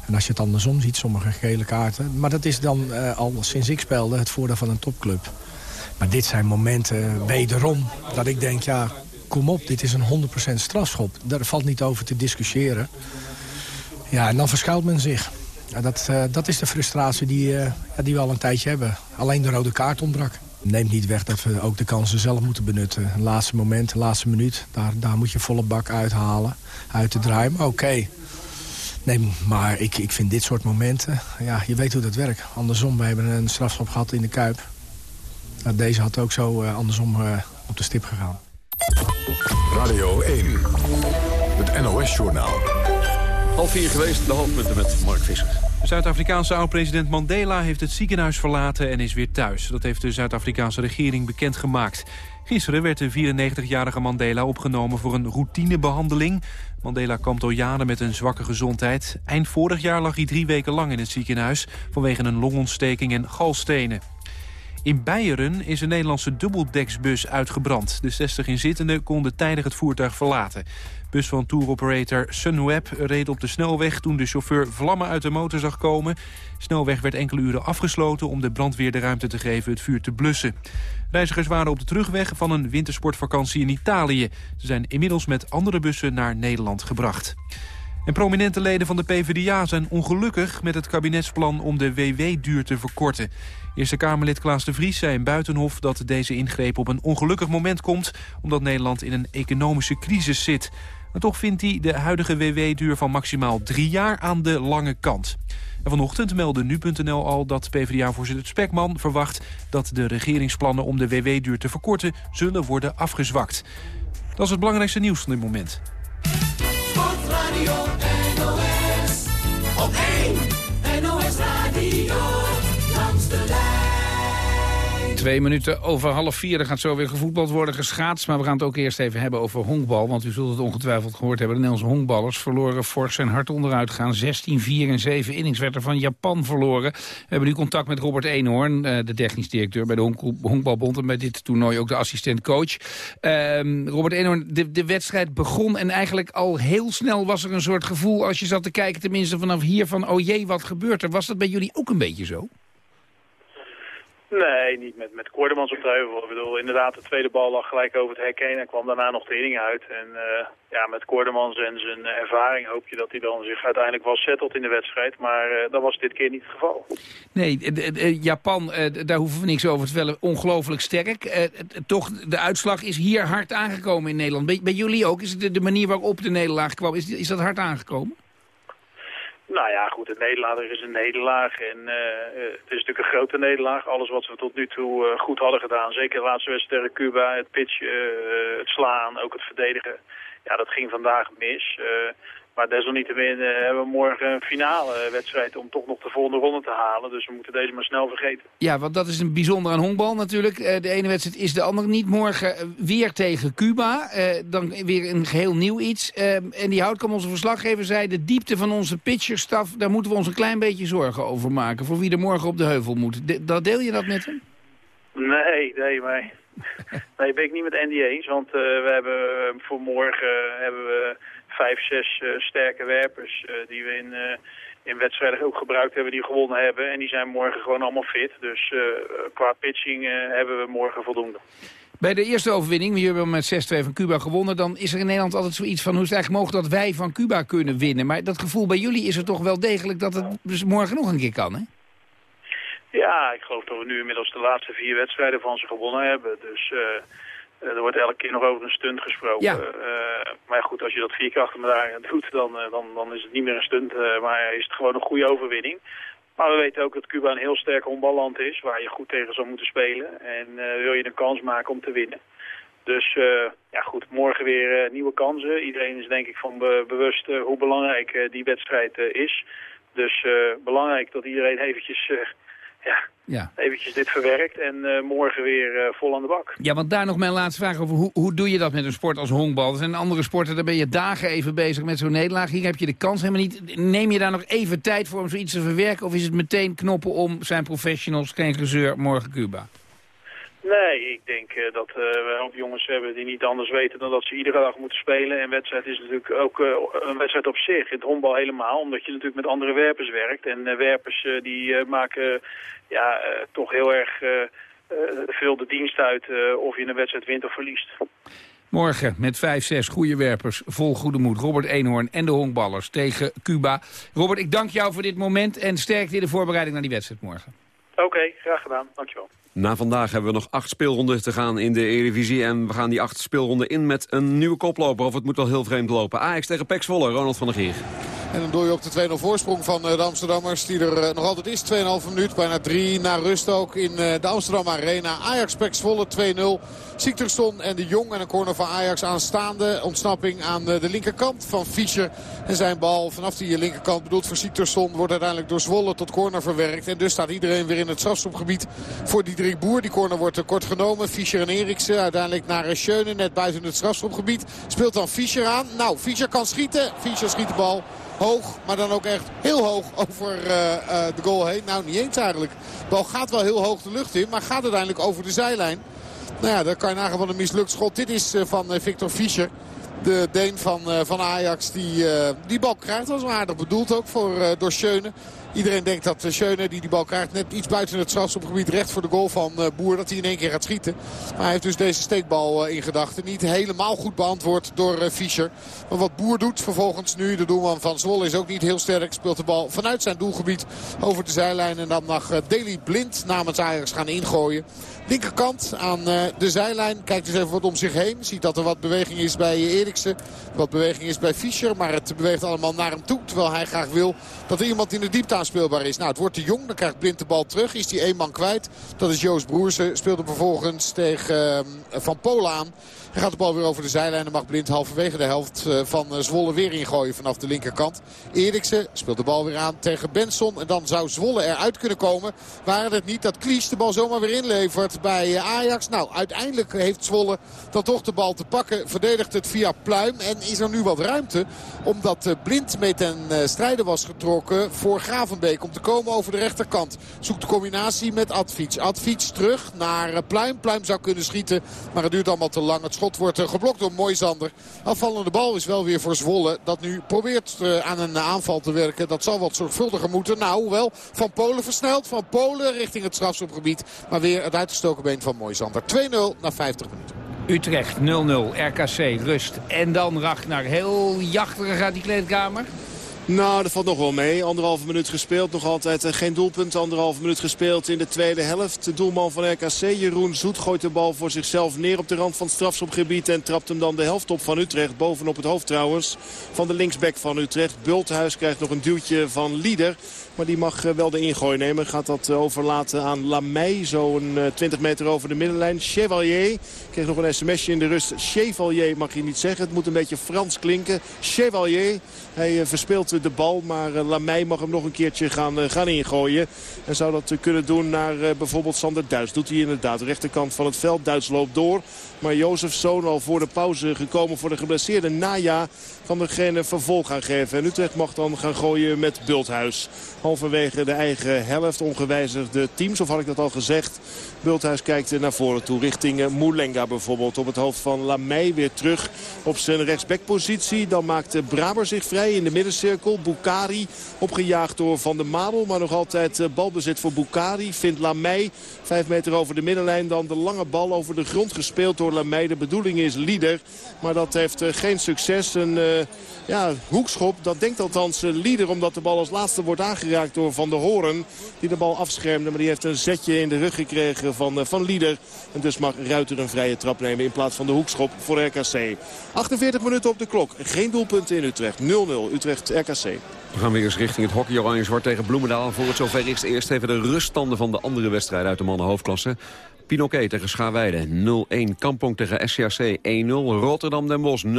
En als je het andersom ziet, sommige gele kaarten... maar dat is dan uh, al sinds ik speelde het voordeel van een topclub. Maar dit zijn momenten, wederom, dat ik denk... ja, kom op, dit is een 100% strafschop. Daar valt niet over te discussiëren. Ja, en dan verschuilt men zich. Ja, dat, uh, dat is de frustratie die, uh, die we al een tijdje hebben. Alleen de rode kaart ontbrak. Neemt niet weg dat we ook de kansen zelf moeten benutten. laatste moment, laatste minuut, daar, daar moet je volle bak uithalen. Uit te draaien. Oké, okay. Nee, maar ik, ik vind dit soort momenten... Ja, je weet hoe dat werkt. Andersom, we hebben een strafschop gehad in de Kuip. Nou, deze had ook zo uh, andersom uh, op de stip gegaan. Radio 1, het NOS-journaal. Half vier geweest, de hoofdpunten met Mark Visser. Zuid-Afrikaanse oud-president Mandela heeft het ziekenhuis verlaten en is weer thuis. Dat heeft de Zuid-Afrikaanse regering bekendgemaakt. Gisteren werd de 94-jarige Mandela opgenomen voor een routinebehandeling. Mandela kampt al jaren met een zwakke gezondheid. Eind vorig jaar lag hij drie weken lang in het ziekenhuis... vanwege een longontsteking en galstenen. In Beieren is een Nederlandse dubbeldeksbus uitgebrand. De 60 inzittenden konden tijdig het voertuig verlaten. Bus van touroperator Sunweb reed op de snelweg toen de chauffeur vlammen uit de motor zag komen. snelweg werd enkele uren afgesloten om de brandweer de ruimte te geven het vuur te blussen. Reizigers waren op de terugweg van een wintersportvakantie in Italië. Ze zijn inmiddels met andere bussen naar Nederland gebracht. En prominente leden van de PvdA zijn ongelukkig met het kabinetsplan om de WW-duur te verkorten. Eerste Kamerlid Klaas de Vries zei in Buitenhof dat deze ingreep op een ongelukkig moment komt... omdat Nederland in een economische crisis zit. Maar toch vindt hij de huidige WW-duur van maximaal drie jaar aan de lange kant. En vanochtend meldde nu.nl al dat PvdA-voorzitter Spekman verwacht... dat de regeringsplannen om de WW-duur te verkorten zullen worden afgezwakt. Dat is het belangrijkste nieuws van dit moment. Sportradio NOS, op 1 Twee minuten over half vier. Er gaat zo weer gevoetbald worden, geschaatst. Maar we gaan het ook eerst even hebben over honkbal. Want u zult het ongetwijfeld gehoord hebben. De Nederlandse honkballers verloren fors en hard onderuit gaan. 16, 4 en 7 innings werd er van Japan verloren. We hebben nu contact met Robert Eenhoorn, eh, de technisch directeur bij de honk Honkbalbond. En bij dit toernooi ook de assistent-coach. Um, Robert Eenhoorn, de, de wedstrijd begon en eigenlijk al heel snel was er een soort gevoel... als je zat te kijken, tenminste vanaf hier van... oh jee, wat gebeurt er? Was dat bij jullie ook een beetje zo? Nee, niet met, met Koordemans op de heuvel. Ik bedoel, inderdaad, de tweede bal lag gelijk over het hek heen en kwam daarna nog de inning uit. En uh, ja, met Koordemans en zijn ervaring hoop je dat hij dan zich uiteindelijk wel settelt in de wedstrijd. Maar uh, dat was dit keer niet het geval. Nee, Japan, daar hoeven we niks over te vertellen, ongelooflijk sterk. toch, de uitslag is hier hard aangekomen in Nederland. Bij, jullie ook? Is het de, de manier waarop de nederlaag kwam, is, is dat hard aangekomen? Nou ja, goed, een nederlaag is een nederlaag. En uh, het is natuurlijk een grote nederlaag. Alles wat we tot nu toe uh, goed hadden gedaan. Zeker de laatste wedstrijd tegen Cuba. Het pitchen, uh, het slaan, ook het verdedigen. Ja, dat ging vandaag mis. Maar desalniettemin uh, hebben we morgen een finale wedstrijd om toch nog de volgende ronde te halen. Dus we moeten deze maar snel vergeten. Ja, want dat is een bijzonder aan honkbal natuurlijk. Uh, de ene wedstrijd is de andere niet. Morgen uh, weer tegen Cuba. dan weer een geheel nieuw iets. en die houdt, onze verslaggever zei, de diepte van onze pitcherstaf... daar moeten we ons een klein beetje zorgen over maken. Voor wie er morgen op de heuvel moet. De, dat deel je dat met hem? Nee, nee, maar... [laughs] nee, ben ik niet met Andy eens. Want we hebben voor morgen hebben we vijf, zes uh, sterke werpers uh, die we in, uh, in wedstrijden ook gebruikt hebben, die gewonnen hebben. En die zijn morgen gewoon allemaal fit. Dus qua pitching hebben we morgen voldoende. Bij de eerste overwinning, we hebben met 6-2 van Cuba gewonnen... dan is er in Nederland altijd zoiets van... hoe is het eigenlijk mogelijk dat wij van Cuba kunnen winnen? Maar dat gevoel bij jullie is er toch wel degelijk dat het dus morgen nog een keer kan, hè? Ja, ik geloof dat we nu inmiddels de laatste vier wedstrijden van ze gewonnen hebben. Dus uh, er wordt elke keer nog over een stunt gesproken. Ja. Uh, maar goed, als je dat vier keer achter elkaar doet, dan, uh, dan, dan is het niet meer een stunt. maar is het gewoon een goede overwinning. Maar we weten ook dat Cuba een heel sterk honkballand is, waar je goed tegen zou moeten spelen. En wil je een kans maken om te winnen. Dus ja goed, morgen weer nieuwe kansen. Iedereen is denk ik van be bewust hoe belangrijk die wedstrijd is. Dus belangrijk dat iedereen eventjes ja, ja. eventjes dit verwerkt en uh, morgen weer uh, vol aan de bak. Ja, want daar nog mijn laatste vraag over. Hoe, hoe doe je dat met een sport als honkbal? Er zijn andere sporten, daar ben je dagen even bezig met zo'n nederlaag. Hier heb je de kans helemaal niet. Neem je daar nog even tijd voor om zoiets te verwerken? Of is het meteen knoppen om, zijn professionals, geen gezeur, morgen Cuba? Nee, ik denk uh, dat uh, we ook jongens hebben die niet anders weten dan dat ze iedere dag moeten spelen. En wedstrijd is natuurlijk ook uh, een wedstrijd op zich. In het honkbal helemaal, omdat je natuurlijk met andere werpers werkt. En werpers die maken ja, toch heel erg veel de dienst uit of je een wedstrijd wint of verliest. Morgen met 5-6 goede werpers, vol goede moed. Robert Eenhoorn en de honkballers tegen Cuba. Robert, ik dank jou voor dit moment en sterkte in de voorbereiding naar die wedstrijd morgen. Oké, okay, graag gedaan. Dankjewel. Na vandaag hebben we nog acht speelronden te gaan in de Eredivisie. En we gaan die acht speelronden in met een nieuwe koploper. Of het moet wel heel vreemd lopen. Ajax tegen Pek Zwolle, Ronald van der Geer. En dan doe je op de 2-0 voorsprong van de Amsterdammers. Die er nog altijd is. 2,5 minuut, bijna 3 naar rust ook in de Amsterdam Arena. Ajax Pek Zwolle 2-0. Siktersson en de Jong en een corner van Ajax aanstaande. Ontsnapping aan de linkerkant van Fischer. En zijn bal vanaf die linkerkant bedoeld voor Siktersson wordt uiteindelijk door Zwolle tot corner verwerkt. En dus staat iedereen weer in het strafschopgebied voor Diederik Boer. Die corner wordt kort genomen. Fischer en Eriksen uiteindelijk naar Schöne net buiten het strafschopgebied. Speelt dan Fischer aan. Nou, Fischer kan schieten. Fischer schiet de bal hoog, maar dan ook echt heel hoog over uh, uh, de goal heen. Nou, niet eens eigenlijk. De bal gaat wel heel hoog de lucht in, maar gaat uiteindelijk over de zijlijn. Nou ja, dat kan je nagaan van een mislukt schot. Dit is uh, van Victor Fischer. De Deen van, van Ajax die die bal krijgt. Dat was aardig bedoeld ook voor, door. Iedereen denkt dat Schöne, die die bal krijgt, net iets buiten het strafschopgebied recht voor de goal van Boer, dat hij in één keer gaat schieten. Maar hij heeft dus deze steekbal in gedachten. Niet helemaal goed beantwoord door Fischer. Maar wat Boer doet vervolgens nu, de doelman van Zwolle is ook niet heel sterk. Speelt de bal vanuit zijn doelgebied over de zijlijn. En dan mag Deli Blind namens Ajax gaan ingooien. Linkerkant aan de zijlijn. Kijkt dus even wat om zich heen. Ziet dat er wat beweging is bij Eriksen. Wat beweging is bij Fischer. Maar het beweegt allemaal naar hem toe. Terwijl hij graag wil dat er iemand in de diepte aanspeelbaar is. Nou, het wordt te jong. Dan krijgt Blind de bal terug. Is die één man kwijt. Dat is Joost Broersen. Speelde vervolgens tegen Van Polen aan. Hij gaat de bal weer over de zijlijn en mag Blind halverwege de helft van Zwolle weer ingooien vanaf de linkerkant. Eriksen speelt de bal weer aan tegen Benson. En dan zou Zwolle eruit kunnen komen. Waren het niet dat Klies de bal zomaar weer inlevert bij Ajax. Nou, uiteindelijk heeft Zwolle dan toch de bal te pakken. Verdedigt het via Pluim. En is er nu wat ruimte. Omdat Blind mee ten strijde was getrokken voor Gravenbeek. Om te komen over de rechterkant. Zoekt de combinatie met Advic. Advic terug naar Pluim. Pluim zou kunnen schieten. Maar het duurt allemaal te lang. Het schot wordt geblokt door Moisander. Afvallende bal is wel weer voor Zwolle. Dat nu probeert aan een aanval te werken. Dat zal wat zorgvuldiger moeten. Nou, hoewel Van Polen versnelt. Van Polen richting het strafschopgebied. Maar weer het uitgestoken been van Moisander. 2-0 na 50 minuten. Utrecht 0-0, RKC, rust. En dan Ragnar. Heel jachtig gaat die kleedkamer. Nou, dat valt nog wel mee. Anderhalve minuut gespeeld. Nog altijd eh, geen doelpunt. Anderhalve minuut gespeeld in de tweede helft. De doelman van RKC, Jeroen Zoet, gooit de bal voor zichzelf neer op de rand van het strafschopgebied. En trapt hem dan de helft op van Utrecht. Bovenop het hoofd trouwens van de linksback van Utrecht. Bulthuis krijgt nog een duwtje van Lieder. Maar die mag eh, wel de ingooi nemen. Gaat dat eh, overlaten aan Lamey. Zo'n 20 meter over de middenlijn. Chevalier kreeg nog een sms'je in de rust. Chevalier mag je niet zeggen. Het moet een beetje Frans klinken. Chevalier. Hij verspeelt de bal. Maar Lamey mag hem nog een keertje gaan, gaan ingooien. En zou dat kunnen doen naar bijvoorbeeld Sander Duits. Doet hij inderdaad. De rechterkant van het veld. Duits loopt door. Maar Jozef Zoon al voor de pauze gekomen voor de geblesseerde Naja kan geen vervolg aan geven. En Utrecht mag dan gaan gooien met Bulthuis. Halverwege de eigen helft ongewijzigde teams, of had ik dat al gezegd. Bulthuis kijkt naar voren toe richting Moulenga bijvoorbeeld. Op het hoofd van Lamey weer terug op zijn rechtsbackpositie. Dan maakt Braber zich vrij in de middencirkel. Bukari opgejaagd door Van der Madel. Maar nog altijd balbezit voor Bukari. Vindt Lamey vijf meter over de middenlijn. Dan de lange bal over de grond gespeeld door Lamey. De bedoeling is Lieder. Maar dat heeft geen succes. Een ja, hoekschop, dat denkt althans Lieder. Omdat de bal als laatste wordt aangeraakt door Van der Hoorn. Die de bal afschermde. Maar die heeft een zetje in de rug gekregen van, van Lieder. En dus mag Ruiter een vrije trap nemen in plaats van de hoekschop voor RKC. 48 minuten op de klok. Geen doelpunten in Utrecht. 0-0 Utrecht-RKC. We gaan weer eens richting het hockey Oranje-Zwart tegen Bloemendaal. Voor het zover is eerst even de ruststanden van de andere wedstrijden uit de mannen hoofdklasse. Pinoquet tegen Schaarweide 0-1. Kampong tegen SCAC 1-0. Rotterdam Den Bosch 0-0.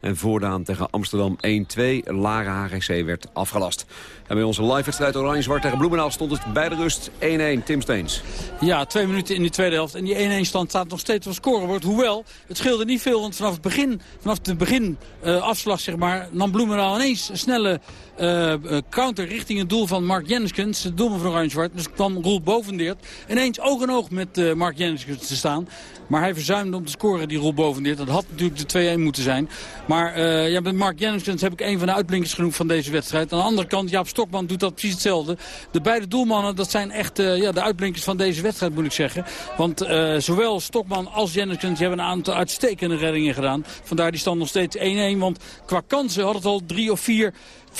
En Voordaan tegen Amsterdam 1-2. Laren HGC werd afgelast. En bij onze live-wedstrijd Oranje-Zwart tegen Bloemendaal stond het bij de rust 1-1. Tim Steens. Ja, twee minuten in die tweede helft. En die 1-1 stand staat nog steeds op scorebord. Hoewel, het scheelde niet veel. Want vanaf het begin, vanaf de begin uh, afslag zeg maar, nam Bloemendaal ineens een snelle uh, counter richting het doel van Mark Jenniskens. Het doelman van Oranje-Zwart. Dus kwam Roel Bovendeert ineens oog in oog met Mark Jenniskens te staan. Maar hij verzuimde om te scoren, die Roel Bovendeert. Dat had natuurlijk de 2-1 moeten zijn. Maar uh, ja, met Mark Jenniskens heb ik een van de uitblinkers genoemd van deze wedstrijd. Aan de andere kant, Jaap Stokman doet dat precies hetzelfde. De beide doelmannen, dat zijn echt uh, ja, de uitblinkers van deze wedstrijd, moet ik zeggen. Want zowel Stokman als Jenniskens hebben een aantal uitstekende reddingen gedaan. Vandaar die stand nog steeds 1-1. Want qua kansen had het al drie of vier 4-4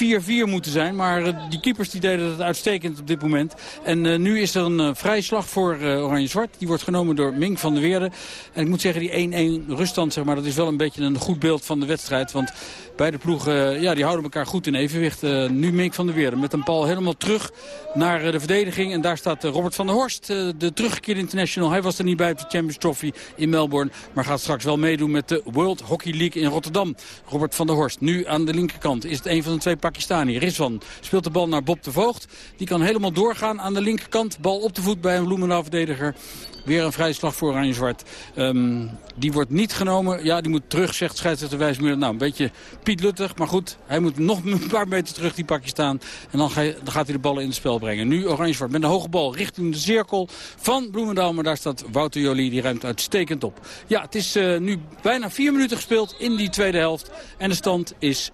moeten zijn. Maar uh, die keepers die deden het uitstekend op dit moment. En uh, nu is er een uh, vrije slag voor Oranje-Zwart. Die wordt genomen door Mink van der Weerde. En ik moet zeggen, die 1-1 ruststand, zeg maar, dat is wel een beetje een goed beeld van de wedstrijd. Want beide ploegen ja, die houden elkaar goed in evenwicht. nu Mink van der Weerde met een bal helemaal terug naar de verdediging. En daar staat Robert van der Horst, de teruggekeerde international. Hij was er niet bij op de Champions Trophy in Melbourne. Maar gaat straks wel meedoen met de World Hockey League in Rotterdam. Robert van der Horst, nu aan de linkerkant. Is het een van de twee Pakistani. Rizwan speelt de bal naar Bob de Voogd. Die kan helemaal doorgaan aan de linkerkant. Bal op de voet bij een Bloemendaal-verdediger. Weer een vrije slag voor Oranje-Zwart. Um, die wordt niet genomen. Ja, die moet terug, zegt scheidsrechter Wijsmuur. Nou, een beetje Piet Luttig. Maar goed, hij moet nog een paar meter terug die pakje staan. En dan, ga dan gaat hij de ballen in het spel brengen. Nu Oranje-Zwart met een hoge bal richting de cirkel van Bloemendaal. Maar daar staat Wouter Jolie, die ruimt uitstekend op. Ja, het is uh, nu bijna vier minuten gespeeld in die tweede helft. En de stand is 1-1.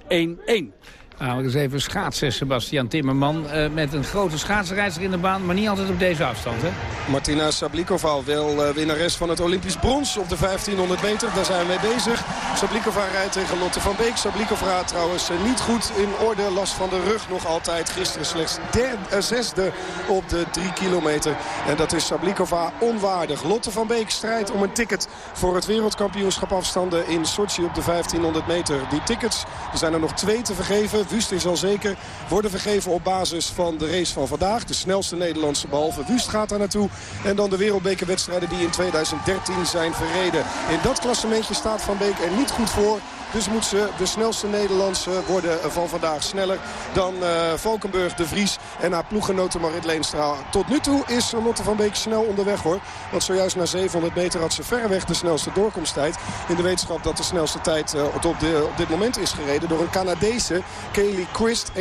Nou, eens even schaatsen, Sebastian Timmerman. Uh, met een grote schaatsreiziger in de baan, maar niet altijd op deze afstand? Martina Sablikova, wel uh, winnares van het Olympisch brons op de 1500 meter. Daar zijn we mee bezig. Sablikova rijdt tegen Lotte van Beek. Sablikova trouwens uh, niet goed in orde. Last van de rug nog altijd. Gisteren slechts derde, zesde op de 3 kilometer. En dat is Sablikova onwaardig. Lotte van Beek strijdt om een ticket voor het wereldkampioenschap afstanden in Sochi op de 1500 meter. Die tickets, er zijn er nog twee te vergeven. Wust is al zeker worden vergeven op basis van de race van vandaag. De snelste Nederlandse behalve Wust gaat daar naartoe. En dan de wereldbekerwedstrijden die in 2013 zijn verreden. In dat klassementje staat Van Beek er niet goed voor. Dus moet ze de snelste Nederlandse worden van vandaag sneller dan uh, Valkenburg, De Vries en haar ploeggenote Marit Leenstra. Tot nu toe is Lotte van Beek snel onderweg hoor. Want zojuist na 700 meter had ze verreweg de snelste doorkomsttijd. In de wetenschap dat de snelste tijd uh, op, de, op, dit moment is gereden door een Canadese, Kaylee Christ, 1.56.97.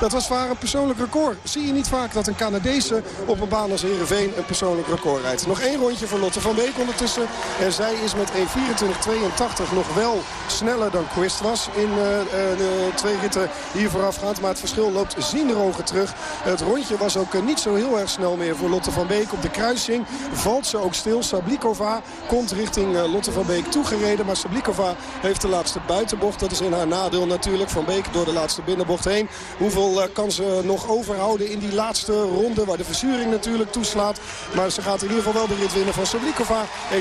Dat was haar een persoonlijk record. Zie je niet vaak dat een Canadese op een baan als Heerenveen een persoonlijk record rijdt. Nog één rondje voor Lotte van Beek ondertussen. En zij is met 1.24.82 1.58 nog wel sneller dan Quist was in de twee ritten hier voorafgaand. Maar het verschil loopt zienrogen terug. Het rondje was ook niet zo heel erg snel meer voor Lotte van Beek. Op de kruising valt ze ook stil. Sablikova komt richting Lotte van Beek toegereden. Maar Sablikova heeft de laatste buitenbocht. Dat is in haar nadeel natuurlijk. Van Beek door de laatste binnenbocht heen. Hoeveel kan ze nog overhouden in die laatste ronde. Waar de verzuring natuurlijk toeslaat. Maar ze gaat in ieder geval wel de rit winnen van Sablikova. 1.56.97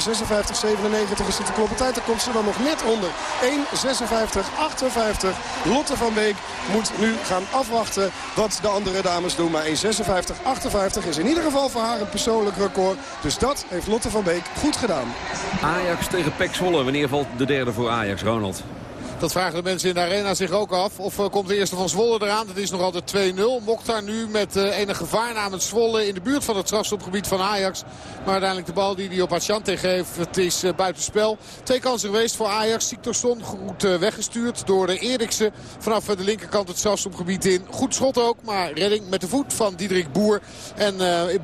is het de kloppen tijd. Dan komt ze dan nog net onder. 1.56.58. Lotte van Beek moet nu gaan afwachten wat de andere dames doen. Maar 1.56.58 is in ieder geval voor haar een persoonlijk record. Dus dat heeft Lotte van Beek goed gedaan. Ajax tegen Pek Zwolle. Wanneer valt de derde voor Ajax, Ronald? Dat vragen de mensen in de arena zich ook af. Of uh, komt de eerste van Zwolle eraan? Dat is nog altijd 2-0. Mokhtar nu met uh, enig gevaar namens Zwolle in de buurt van het strafstopgebied van Ajax. Maar uiteindelijk de bal die hij op Achante geeft, het is uh, buitenspel. Twee kansen geweest voor Ajax. Siktorsson goed weggestuurd door de Eriksen. Vanaf de linkerkant het strafstopgebied in. Goed schot ook, maar redding met de voet van Diederik Boer. En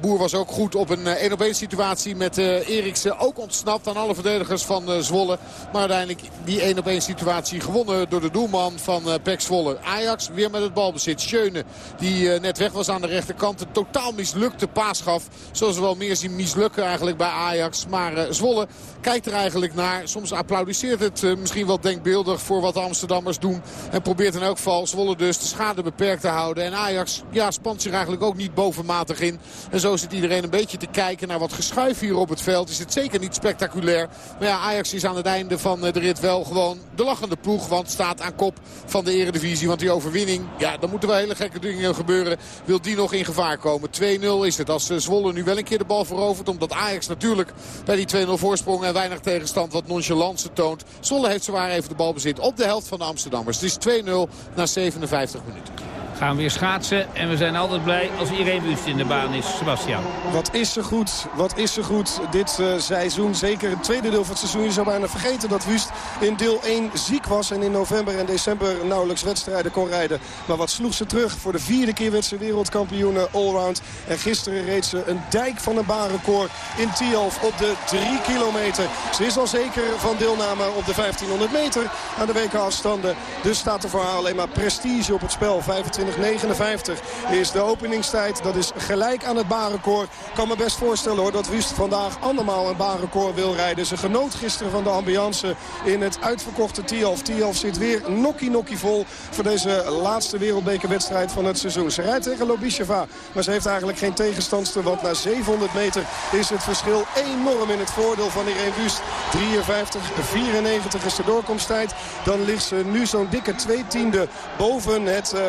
Boer was ook goed op een 1-op-1 situatie met Eriksen. Ook ontsnapt aan alle verdedigers van Zwolle. Maar uiteindelijk die 1-op-1 situatie gewonnen door de doelman van uh, Zwolle. Ajax weer met het balbezit. Schöne die uh, net weg was aan de rechterkant. Een totaal mislukte paas gaf. Zoals we wel meer zien mislukken eigenlijk bij Ajax. Maar uh, Zwolle kijkt er eigenlijk naar. Soms applaudisseert het misschien wel denkbeeldig voor wat de Amsterdammers doen. En probeert in elk geval Zwolle dus de schade beperkt te houden. En Ajax ja, spant zich eigenlijk ook niet bovenmatig in. En zo zit iedereen een beetje te kijken naar wat geschuif hier op het veld. Is het zeker niet spectaculair. Maar ja, Ajax is aan het einde van de rit wel gewoon de lachende ploeg want staat aan kop van de eredivisie. Want die overwinning, ja, dan moeten wel hele gekke dingen gebeuren. Wil die nog in gevaar komen. 2-0 is het. Als eh, Zwolle nu wel een keer de bal verovert. Omdat Ajax natuurlijk bij die 2-0 voorsprong en weinig tegenstand wat nonchalance toont. Zwolle heeft zwaar even de bal bezit op de helft van de Amsterdammers. Het is 2-0 na 57 minuten gaan we weer schaatsen. En we zijn altijd blij als Irene Wust in de baan is. Sebastian. Wat is ze goed. Wat is ze goed dit uh, seizoen. Zeker het tweede deel van het seizoen. Je zou bijna vergeten dat Wust in deel 1 ziek was. En in november en december nauwelijks wedstrijden kon rijden. Maar wat sloeg ze terug. Voor de vierde keer werd ze wereldkampioene allround. En gisteren reed ze een dijk van een baanrecord in Tialf op de 3 kilometer. Ze is al zeker van deelname op de 1500 meter aan de WK afstanden. Dus staat er voor haar alleen maar prestige op het spel. 25 59 is de openingstijd. Dat is gelijk aan het baanrecord. Ik kan me best voorstellen hoor dat Wust vandaag andermaal een baanrecord wil rijden. Ze genoot gisteren van de ambiance in het uitverkochte Tialf. Tialf zit weer nokkie-nokkie vol voor deze laatste wereldbekerwedstrijd van het seizoen. Ze rijdt tegen Lobisheva, maar ze heeft eigenlijk geen tegenstandster. Want na 700 meter is het verschil enorm in het voordeel van Irene Wust. 53, 94 is de doorkomsttijd. Dan ligt ze nu zo'n dikke twee tiende boven het uh,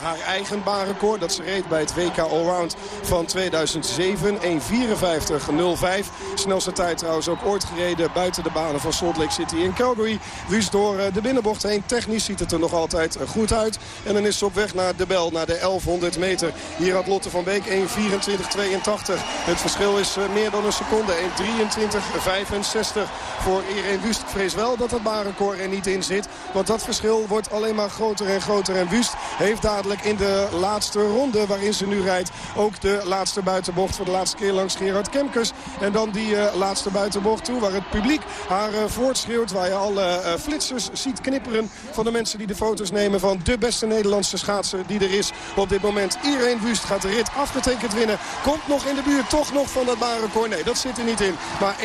haar eigen baanrecord. Dat ze reed bij het WK Allround van 2007. 1.54.05. Snelste tijd trouwens ook ooit gereden buiten de banen van Salt Lake City in Calgary. Dus door eh, de binnenbocht heen. Technisch ziet het er nog altijd eh, goed uit. En dan is ze op weg naar de bel, naar de 1100 meter. Hier had Lotte van Beek 1.24.82. Het verschil is eh, meer dan een seconde. 1.23.65 voor Irene Wust. Ik vrees wel dat het baanrecord er niet in zit. Want dat verschil wordt alleen maar groter en groter. En Wust heeft dadelijk in de laatste ronde waarin ze nu rijdt. Ook de laatste buitenbocht voor de laatste keer langs Gerard Kemkes. En dan die uh, laatste buitenbocht toe waar het publiek haar uh, voortschreeuwt. Waar je alle uh, flitsers ziet knipperen van de mensen die de foto's nemen van de beste Nederlandse schaatser die er is op dit moment. Irene Wust gaat de rit afgetekend winnen. Komt nog in de buurt toch nog van dat baanrecord. Nee, dat zit er niet in. Maar 1.54.67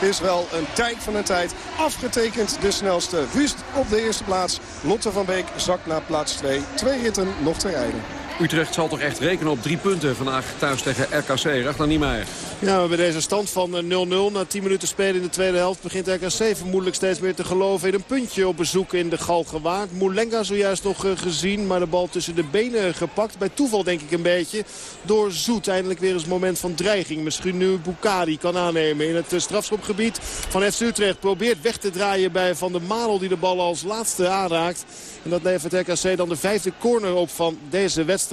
is wel een tijd van een tijd. Afgetekend de snelste. Wust op de eerste plaats. Lotte van Beek zakt naar plaats 2. Twee ritten nog te rijden. Utrecht zal toch echt rekenen op drie punten vandaag thuis tegen RKC. Ragnar Niemeyer. Ja, bij deze stand van 0-0 eh, na 10 minuten spelen in de tweede helft... begint RKC vermoedelijk steeds meer te geloven in een puntje op bezoek in de Galgenwaard. Moulenga zojuist nog eh, gezien, maar de bal tussen de benen gepakt. Bij toeval denk ik een beetje. Door Zoet eindelijk weer eens moment van dreiging. Misschien nu Bukari kan aannemen in het eh, strafschopgebied van FC Utrecht. Probeert weg te draaien bij Van der Marel die de bal als laatste aanraakt. En dat levert RKC dan de vijfde corner op van deze wedstrijd.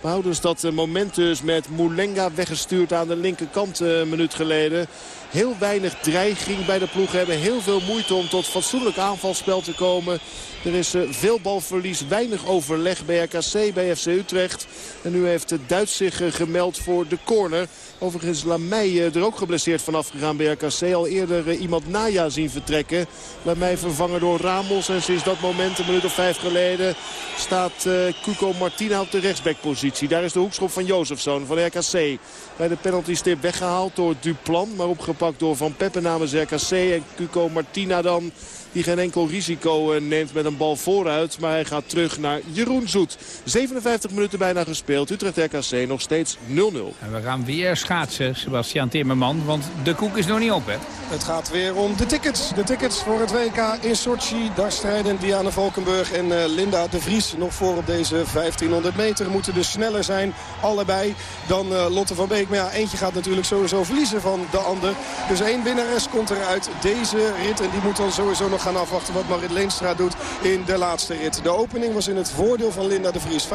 Behouden dus dat moment dus met Moulenga weggestuurd aan de linkerkant kant een minuut geleden. Heel weinig dreiging bij de ploeg hebben. Heel veel moeite om tot fatsoenlijk aanvalspel te komen. Er is uh, veel balverlies, weinig overleg bij RKC, bij FC Utrecht. En nu heeft Duits zich gemeld voor de corner. Overigens Lamey er ook geblesseerd vanaf gegaan bij RKC. Al eerder iemand Naya zien vertrekken. Lamey vervangen door Ramos. En sinds dat moment, een minuut of vijf geleden, staat Cuco Martina op de rechtsbackpositie. Daar is de hoekschop van Jozefzoon van RKC. Bij de penaltystip weggehaald door Duplan. Maar opgepakt door Van Peppe namens RKC. En Cuco Martina dan die geen enkel risico eh, neemt met een bal vooruit. Maar hij gaat terug naar Jeroen Zoet. 57 minuten bijna gespeeld. Utrecht RKC nog steeds 0-0. En we gaan weer schaatsen, Sebastian Timmerman. Want de koek is nog niet op, hè? Het gaat weer om de tickets. De tickets voor het WK in Sochi. Daar strijden Diana Valkenburg en uh, Linda de Vries nog voor op deze 1500 meter. Moeten dus sneller zijn, allebei, dan uh, Lotte van Beek. Maar ja, eentje gaat natuurlijk sowieso verliezen van de ander. Dus één winnares komt eruit deze rit. En die moet dan sowieso nog gaan afwachten wat Marit Leenstra doet in de laatste rit. De opening was in het voordeel van Linda de Vries. 25-96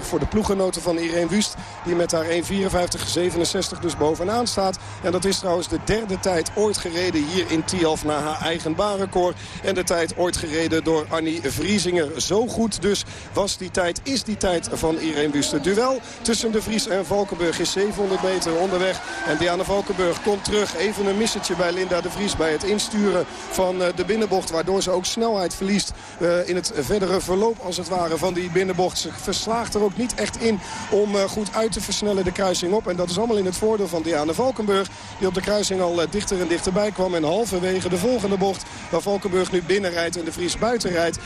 voor de ploegenoten van Irene Wust. Die met haar 1.54-67 dus bovenaan staat. En dat is trouwens de derde tijd ooit gereden hier in Tialf na haar eigen baanrecord. En de tijd ooit gereden door Annie Vriezinger. Zo goed dus was die tijd, is die tijd van Irene Wust. Het duel tussen de Vries en Valkenburg is 700 meter onderweg. En Diana Valkenburg komt terug. Even een missetje bij Linda de Vries bij het insturen van eh, de binnenbocht. Waardoor ze ook snelheid verliest uh, in het verdere verloop als het ware van die binnenbocht. Ze verslaagt er ook niet echt in om uh, goed uit te versnellen de kruising op. En dat is allemaal in het voordeel van Diana Valkenburg. Die op de kruising al dichter en dichterbij kwam. En halverwege de volgende bocht waar Valkenburg nu binnenrijdt en de Vries buiten rijdt.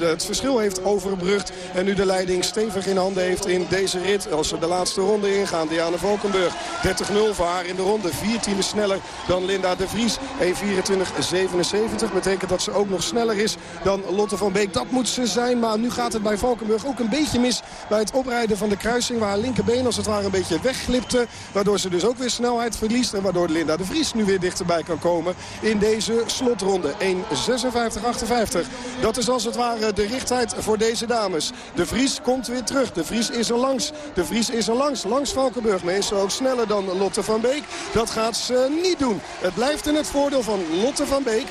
het verschil heeft overbrugd. En nu de leiding stevig in handen heeft in deze rit. Als ze de laatste ronde ingaan. Diana Valkenburg 30-0 voor haar in de ronde. Vier tienden sneller dan Linda de Vries. 1.24.7 77. Betekent dat ze ook nog sneller is dan Lotte van Beek. Dat moet ze zijn. Maar nu gaat het bij Valkenburg ook een beetje mis bij het oprijden van de kruising. Waar haar linkerbeen als het ware een beetje wegglipte. Waardoor ze dus ook weer snelheid verliest. En waardoor Linda de Vries nu weer dichterbij kan komen in deze slotronde. 1.56.58. Dat is als het ware de richtheid voor deze dames. De Vries komt weer terug. De Vries is er langs. De Vries is er langs. Langs Valkenburg. Ze ook sneller dan Lotte van Beek. Dat gaat ze niet doen. Het blijft in het voordeel van Lotte van Beek.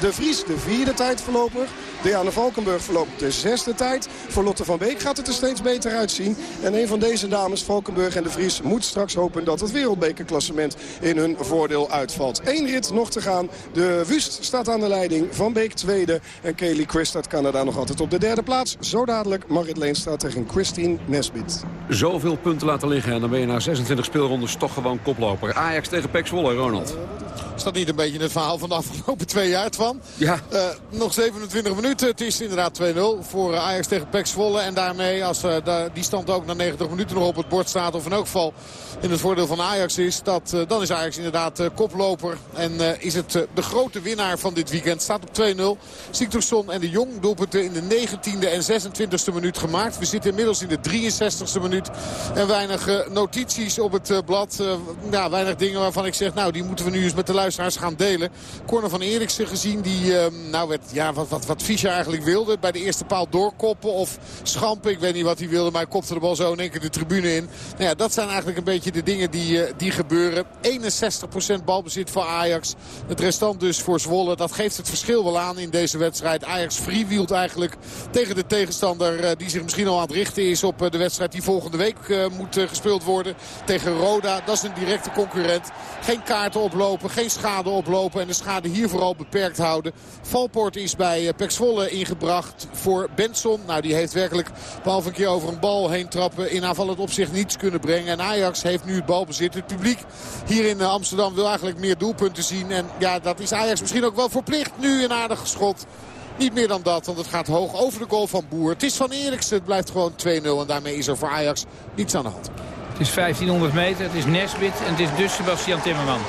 De Vries de vierde tijd voorlopig. Diana Valkenburg verloopt de zesde tijd. Voor Lotte van Beek gaat het er steeds beter uitzien. En een van deze dames, Valkenburg en de Vries, moet straks hopen dat het wereldbekerklassement in hun voordeel uitvalt. Eén rit nog te gaan. De Wust staat aan de leiding. Van Beek tweede. En Kelly Christ uit Canada nog altijd op de derde plaats. Zo dadelijk Marit Leenstra tegen Christine Nesbit. Zoveel punten laten liggen en dan ben je na 26 speelrondes toch gewoon koploper. Ajax tegen Pek Zwolle, Ronald. Is dat niet een beetje het verhaal van de afgelopen twee jaar, van? Ja. Uh, nog 27 minuten. Het is inderdaad 2-0 voor Ajax tegen Pek Zwolle. En daarmee, als uh, die stand ook na 90 minuten nog op het bord staat... of in elk geval in het voordeel van Ajax is... Dat, uh, dan is Ajax inderdaad koploper. En is het de grote winnaar van dit weekend. Staat op 2-0. Siktorsson en de Jong doelpunten in de 19e en 26e minuut gemaakt. We zitten inmiddels in de 63e minuut. En weinig notities op het blad. ja, weinig dingen waarvan ik zeg... nou, die moeten we nu eens met de luisteraars gaan delen. Corner van Eriksen gezien die nou werd, ja, wat, wat, wat Fischer eigenlijk wilde. Bij de eerste paal doorkoppen of schampen. Ik weet niet wat hij wilde, maar hij kopte de bal zo in één keer de tribune in. Nou ja, dat zijn eigenlijk een beetje de dingen die, die gebeuren. 61% balbezit voor Ajax. Het restant dus voor Zwolle. Dat geeft het verschil wel aan in deze wedstrijd. Ajax freewheelt eigenlijk tegen de tegenstander die zich misschien al aan het richten is op de wedstrijd die volgende week moet gespeeld worden. Tegen Roda. Dat is een directe concurrent. Geen kaarten oplopen, geen schade oplopen. En de schade hier vooral beperkt houden. Valpoort is bij Pek Zwolle ingebracht voor Benson. Nou, die heeft werkelijk behalve een keer over een bal heen trappen... in aanvallend opzicht niets kunnen brengen. En Ajax heeft nu het balbezit. Het publiek hier in Amsterdam wil eigenlijk meer doelpunten zien. En ja, dat is Ajax misschien ook wel verplicht. Nu een aardig schot. Niet meer dan dat, want het gaat hoog over de goal van Boer. Het is van Eriksen, het blijft gewoon 2-0. En daarmee is er voor Ajax niets aan de hand. Het is 1500 meter, het is Nesbit en het is dus Sebastian Timmerman.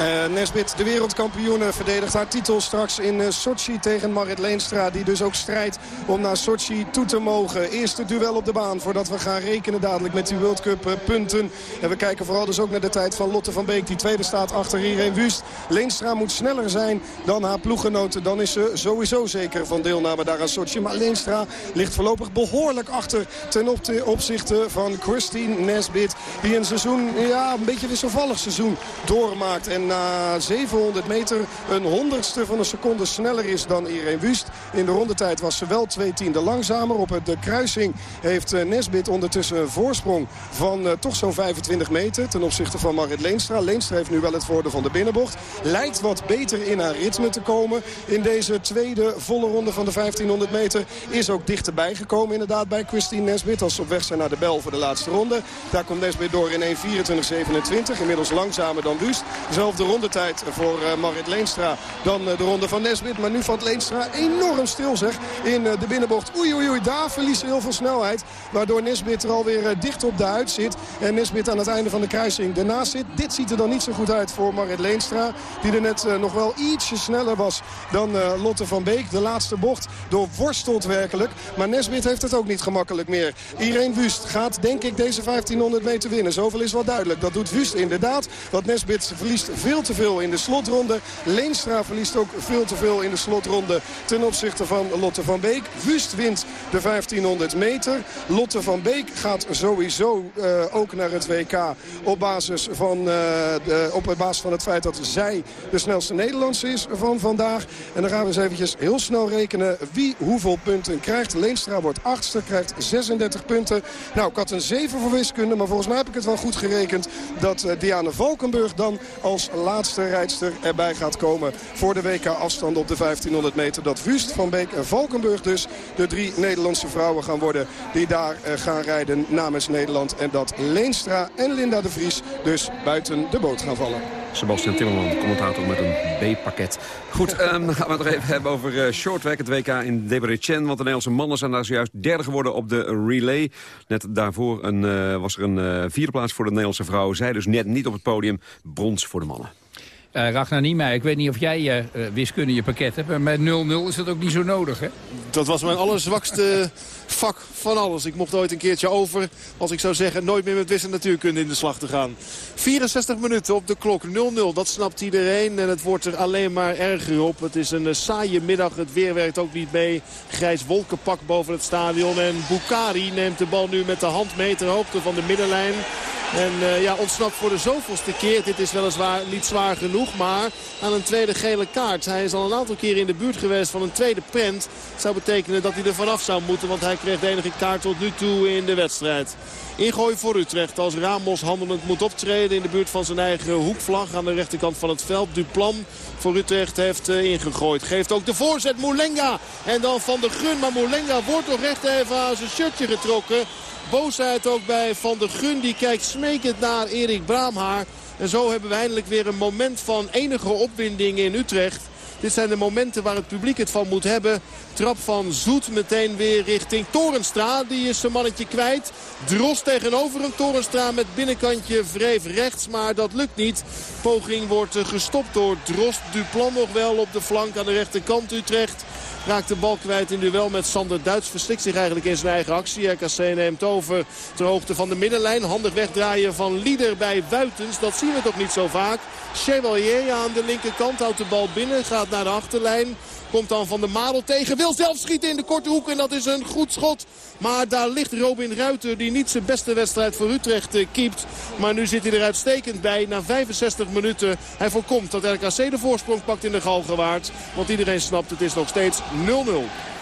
Uh, Nesbit, de wereldkampioen, verdedigt haar titel straks in uh, Sochi tegen Marit Leenstra. Die dus ook strijdt om naar Sochi toe te mogen. Eerste duel op de baan voordat we gaan rekenen dadelijk met die World Cup punten. En we kijken vooral dus ook naar de tijd van Lotte van Beek. Die tweede staat achter Irene Wust. Leenstra moet sneller zijn dan haar ploeggenoten. Dan is ze sowieso zeker van deelname daar aan Sochi. Maar Leenstra ligt voorlopig behoorlijk achter ten opzichte van Christine Nesbit. Die een seizoen, ja, een beetje wisselvallig seizoen doormaakt. Na 700 meter een honderdste van een seconde sneller is dan Irene Wust. In de rondetijd was ze wel twee tienden langzamer. Op de kruising heeft eh, Nesbit ondertussen een voorsprong van uh, toch zo'n 25 meter ten opzichte van Marit Leenstra. Leenstra heeft nu wel het voordeel van de binnenbocht. Lijkt wat beter in haar ritme te komen in deze tweede volle ronde van de 1500 meter. Is ook dichterbij gekomen inderdaad bij Christine Nesbit als ze op weg zijn naar de bel voor de laatste ronde. Daar komt Nesbit door in 1.24.27. Inmiddels langzamer dan Wust. Zelfde rondetijd voor uh, Marit Leenstra dan uh, de ronde van Nesbit. Maar nu valt Leenstra enorm stil zeg in uh, de binnenbocht. Oei oei oei, daar verliest heel veel snelheid. Waardoor Nesbit er alweer dicht op de huid zit. En Nesbit aan het einde van de kruising ernaast zit. Dit ziet er dan niet zo goed uit voor Marit Leenstra. Die er net nog wel ietsje sneller was dan Lotte van Beek. De laatste bocht doorworstelt werkelijk. Maar Nesbit heeft het ook niet gemakkelijk meer. Irene Wust gaat denk ik deze 1500 meter winnen. Zoveel is wel duidelijk. Dat doet Wust inderdaad. Want Nesbit verliest veel te veel in de slotronde. Leenstra verliest ook veel te veel in de slotronde ten opzichte van Lotte van Beek. Wust wint de 1500 meter. Lotte van Beek gaat sowieso uh, ook naar het WK op basis, van, uh, de, op basis van het feit dat zij de snelste Nederlandse is van vandaag. En dan gaan we eens eventjes heel snel rekenen wie hoeveel punten krijgt. Leenstra wordt achtste, krijgt 36 punten. Nou, ik had een 7 voor wiskunde, maar volgens mij heb ik het wel goed gerekend... dat uh, Diana Valkenburg dan als laatste rijdster erbij gaat komen... voor de WK-afstand op de 1500 meter. Dat Wust, Van Beek en Valkenburg dus de drie Nederlandse vrouwen gaan worden... die daar uh, gaan rijden namens Nederland. En dat Leenstra en Linda de Vries dus buiten de boot gaan vallen. Sebastian Timmerman, commentator met een B-pakket. Goed, um, gaan we het nog even hebben over uh, het WK in Debrecen. Want de Nederlandse mannen zijn daar zojuist derde geworden op de relay. Net daarvoor een, uh, was er een uh, vierde plaats voor de Nederlandse vrouwen. Zij dus net niet op het podium. Brons voor de mannen. Uh, Ragnar Niemeyer, ik weet niet of jij uh, wiskunde je pakket hebt. Maar met 0-0 is dat ook niet zo nodig, hè? Dat was mijn allerzwakste vak van alles. Ik mocht ooit een keertje over, als ik zou zeggen... nooit meer met wiskunde natuurkunde in de slag te gaan. 64 minuten op de klok, 0-0. Dat snapt iedereen en het wordt er alleen maar erger op. Het is een saaie middag, het weer werkt ook niet mee. Grijs wolkenpak boven het stadion. En Bukari neemt de bal nu met de hand hoogte van de middenlijn. En uh, ja, ontsnapt voor de zoveelste keer. Dit is weliswaar niet zwaar genoeg, maar aan een tweede gele kaart. Hij is al een aantal keren in de buurt geweest van een tweede prent. Zou betekenen dat hij er vanaf zou moeten, want hij kreeg de enige kaart tot nu toe in de wedstrijd. Ingooi voor Utrecht als Ramos handelend moet optreden in de buurt van zijn eigen hoekvlag aan de rechterkant van het veld. Duplan voor Utrecht heeft uh, ingegooid. Geeft ook de voorzet Moulenga en dan Van der Gun. Maar Moulenga wordt toch echt even aan zijn shirtje getrokken. Boosheid ook bij Van der Gun. Die kijkt smekend naar Erik Braamhaar. En zo hebben we eindelijk weer een moment van enige opwinding in Utrecht. Dit zijn de momenten waar het publiek het van moet hebben. Trap van Zoet meteen weer richting Torenstra. Die is zijn mannetje kwijt. Dros tegenover een Torenstra met binnenkantje wreef rechts. Maar dat lukt niet. Poging wordt gestopt door Drost. Duplan nog wel op de flank aan de rechterkant Utrecht. Raakt de bal kwijt in duel met Sander Duits. Verstikt zich eigenlijk in zijn eigen actie. RKC neemt over ter hoogte van de middenlijn. Handig wegdraaien van Lieder bij Wuitens. Dat zien we toch niet zo vaak. Chevalier aan de linkerkant houdt de bal binnen. Gaat naar de achterlijn. Komt dan Van de Marel tegen. Wil zelf schieten in de korte hoek. En dat is een goed schot. Maar daar ligt Robin Ruiter die niet zijn beste wedstrijd voor Utrecht uh, keept. Maar nu zit hij er uitstekend bij. Na 65 minuten. Hij voorkomt dat RKC de voorsprong pakt in de Galgenwaard. Want iedereen snapt het is nog steeds 0-0.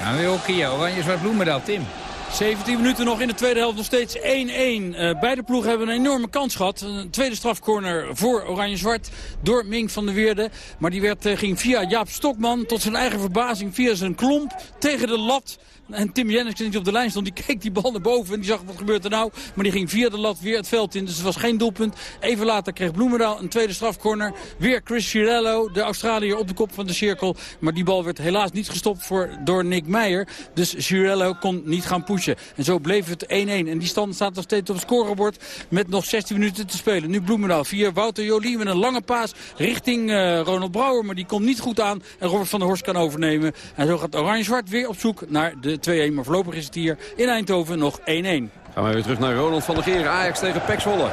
Gaan we ook hier. Oranje zwart bloemendaal. Tim. 17 minuten nog in de tweede helft nog steeds 1-1. Uh, beide ploegen hebben een enorme kans gehad. Een tweede strafcorner voor Oranje-Zwart door Mink van der Weerde. Maar die werd, uh, ging via Jaap Stokman tot zijn eigen verbazing via zijn klomp tegen de lat. En Tim Jennis, die op de lijn stond, die keek die bal naar boven. En die zag wat gebeurt er nou. Maar die ging via de lat weer het veld in. Dus het was geen doelpunt. Even later kreeg Bloemendaal een tweede strafcorner. Weer Chris Cirello, de Australiër, op de kop van de cirkel. Maar die bal werd helaas niet gestopt voor, door Nick Meijer. Dus Cirello kon niet gaan pushen. En zo bleef het 1-1. En die stand staat nog steeds op het scorebord met nog 16 minuten te spelen. Nu Bloemendaal via Wouter Jolie met een lange paas richting uh, Ronald Brouwer. Maar die komt niet goed aan. En Robert van der Horst kan overnemen. En zo gaat Oranje-Zwart weer op zoek naar de 2-1. Maar voorlopig is het hier in Eindhoven nog 1-1. Gaan we weer terug naar Ronald van der Geer. Ajax tegen Pek Zwolle.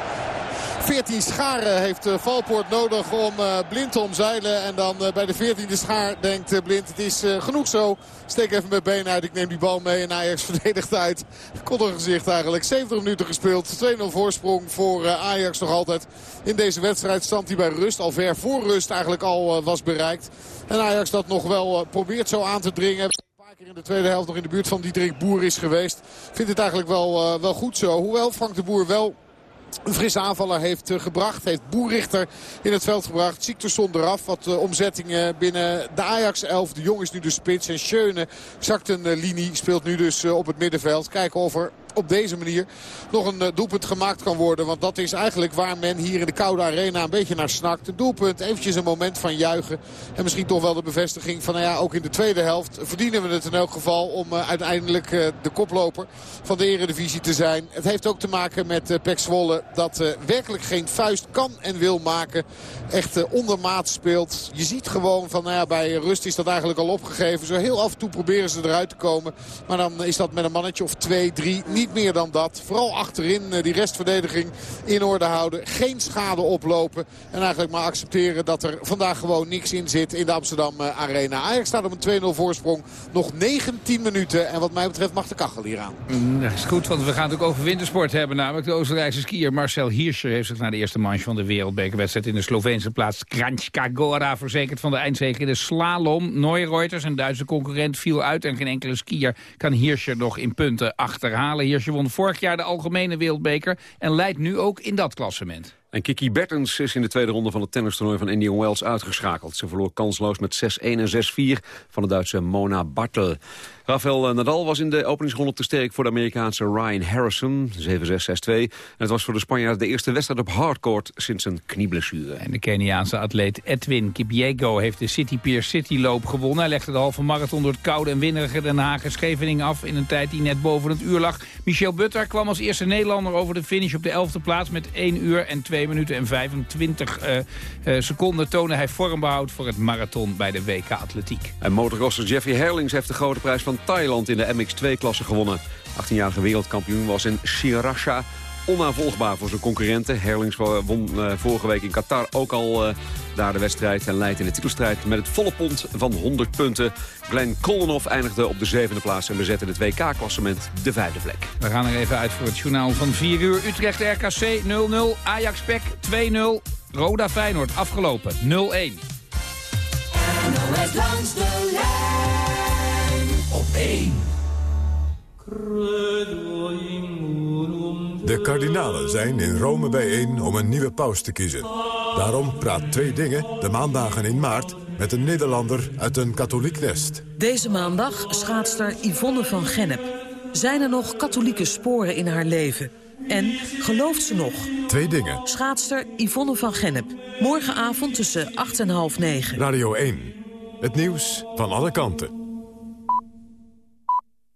14 scharen heeft uh, Valpoort nodig om uh, Blind te omzeilen. En dan uh, bij de 14e schaar denkt Blind het is genoeg zo. Steek even mijn been uit. Ik neem die bal mee en Ajax [laughs] verdedigt uit. Kodder gezicht eigenlijk. 70 minuten gespeeld. 2-0 voorsprong voor Ajax nog altijd. In deze wedstrijd stand hij bij rust. Al ver voor rust eigenlijk al was bereikt. En Ajax dat nog wel probeert zo aan te dringen in de tweede helft nog in de buurt van Diederik Boer is geweest. Vindt het eigenlijk wel, uh, wel goed zo. Hoewel Frank de Boer wel een frisse aanvaller heeft uh, gebracht. Heeft Boerrichter in het veld gebracht. Ziekterson eraf. Wat uh, omzettingen binnen de Ajax 11. De Jong is nu de spits. En Schöne zakt een linie. Speelt nu dus op het middenveld. Kijken of er op deze manier nog een doelpunt gemaakt kan worden. Want dat is eigenlijk waar men hier in de koude arena een beetje naar snakt. Een doelpunt, eventjes een moment van juichen. En misschien toch wel de bevestiging van nou ja, ook in de tweede helft verdienen we het in elk geval om uiteindelijk de koploper van de eredivisie te zijn. Het heeft ook te maken met Pek Zwolle dat werkelijk geen vuist kan en wil maken. Echt ondermaat speelt. Je ziet gewoon van nou ja, bij rust is dat eigenlijk al opgegeven. Zo heel af en toe proberen ze eruit te komen. Maar dan is dat met een mannetje of twee, drie. Niet meer dan dat. Vooral achterin die restverdediging in orde houden. Geen schade oplopen. En eigenlijk maar accepteren dat er vandaag gewoon niks in zit in de Amsterdam Arena. Ajax staat op een 2-0 voorsprong. Nog 19 minuten. En wat mij betreft mag de kachel hier aan. Dat is goed, want we gaan het ook over wintersport hebben. Namelijk de Oostenrijkse skier Marcel Hirscher heeft zich na de eerste manche van de wereldbekerwedstrijd in de Sloveense plaats Kranjska Gora verzekerd van de eindzege in de slalom. Neureuters, een Duitse concurrent, viel uit en geen enkele skier kan Hirscher nog in punten achterhalen. Hirscher won vorig jaar de algemene wereldbeker en leidt nu ook in dat klassement. En Kiki Bertens is in de tweede ronde van het tennistoernooi van Indian Wells uitgeschakeld. Ze verloor kansloos met 6-1 en 6-4 van de Duitse Mona Bartel. Rafael Nadal was in de openingsronde te sterk voor de Amerikaanse Ryan Harrison, 7-6, 6-2. En het was voor de Spanjaard de eerste wedstrijd op hardcourt sinds een knieblessure. En de Keniaanse atleet Edwin Kipiego heeft de City Pier City loop gewonnen. Hij legde de halve marathon door het koude en winderige Den Haag en af in een tijd die net boven het uur lag. Michel Butter kwam als eerste Nederlander over de finish op de 11e plaats met 1 uur en 2 minuten en 25 uh, uh, seconden toonde hij vormbehoud voor het marathon bij de WK Atletiek. En motocrosser Jeffrey Herlings heeft de grote prijs van Thailand in de MX2-klasse gewonnen. 18-jarige wereldkampioen was in Shirasha onaanvolgbaar voor zijn concurrenten. Herlings won uh, vorige week in Qatar ook al uh, daar de wedstrijd... en leidt in de titelstrijd met het volle pond van 100 punten. Glenn Kollenhoff eindigde op de zevende plaats... en bezette het WK-klassement de vijfde plek. We gaan er even uit voor het journaal van 4 uur. Utrecht RKC 0-0, Ajax Pek 2-0, Roda Feyenoord afgelopen 0-1. langs de lijn op 1. De kardinalen zijn in Rome bijeen om een nieuwe paus te kiezen. Daarom praat Twee Dingen de maandagen in maart met een Nederlander uit een katholiek nest. Deze maandag schaatster Yvonne van Gennep. Zijn er nog katholieke sporen in haar leven? En gelooft ze nog? Twee Dingen. Schaatster Yvonne van Gennep. Morgenavond tussen 8 en half 9. Radio 1. Het nieuws van alle kanten.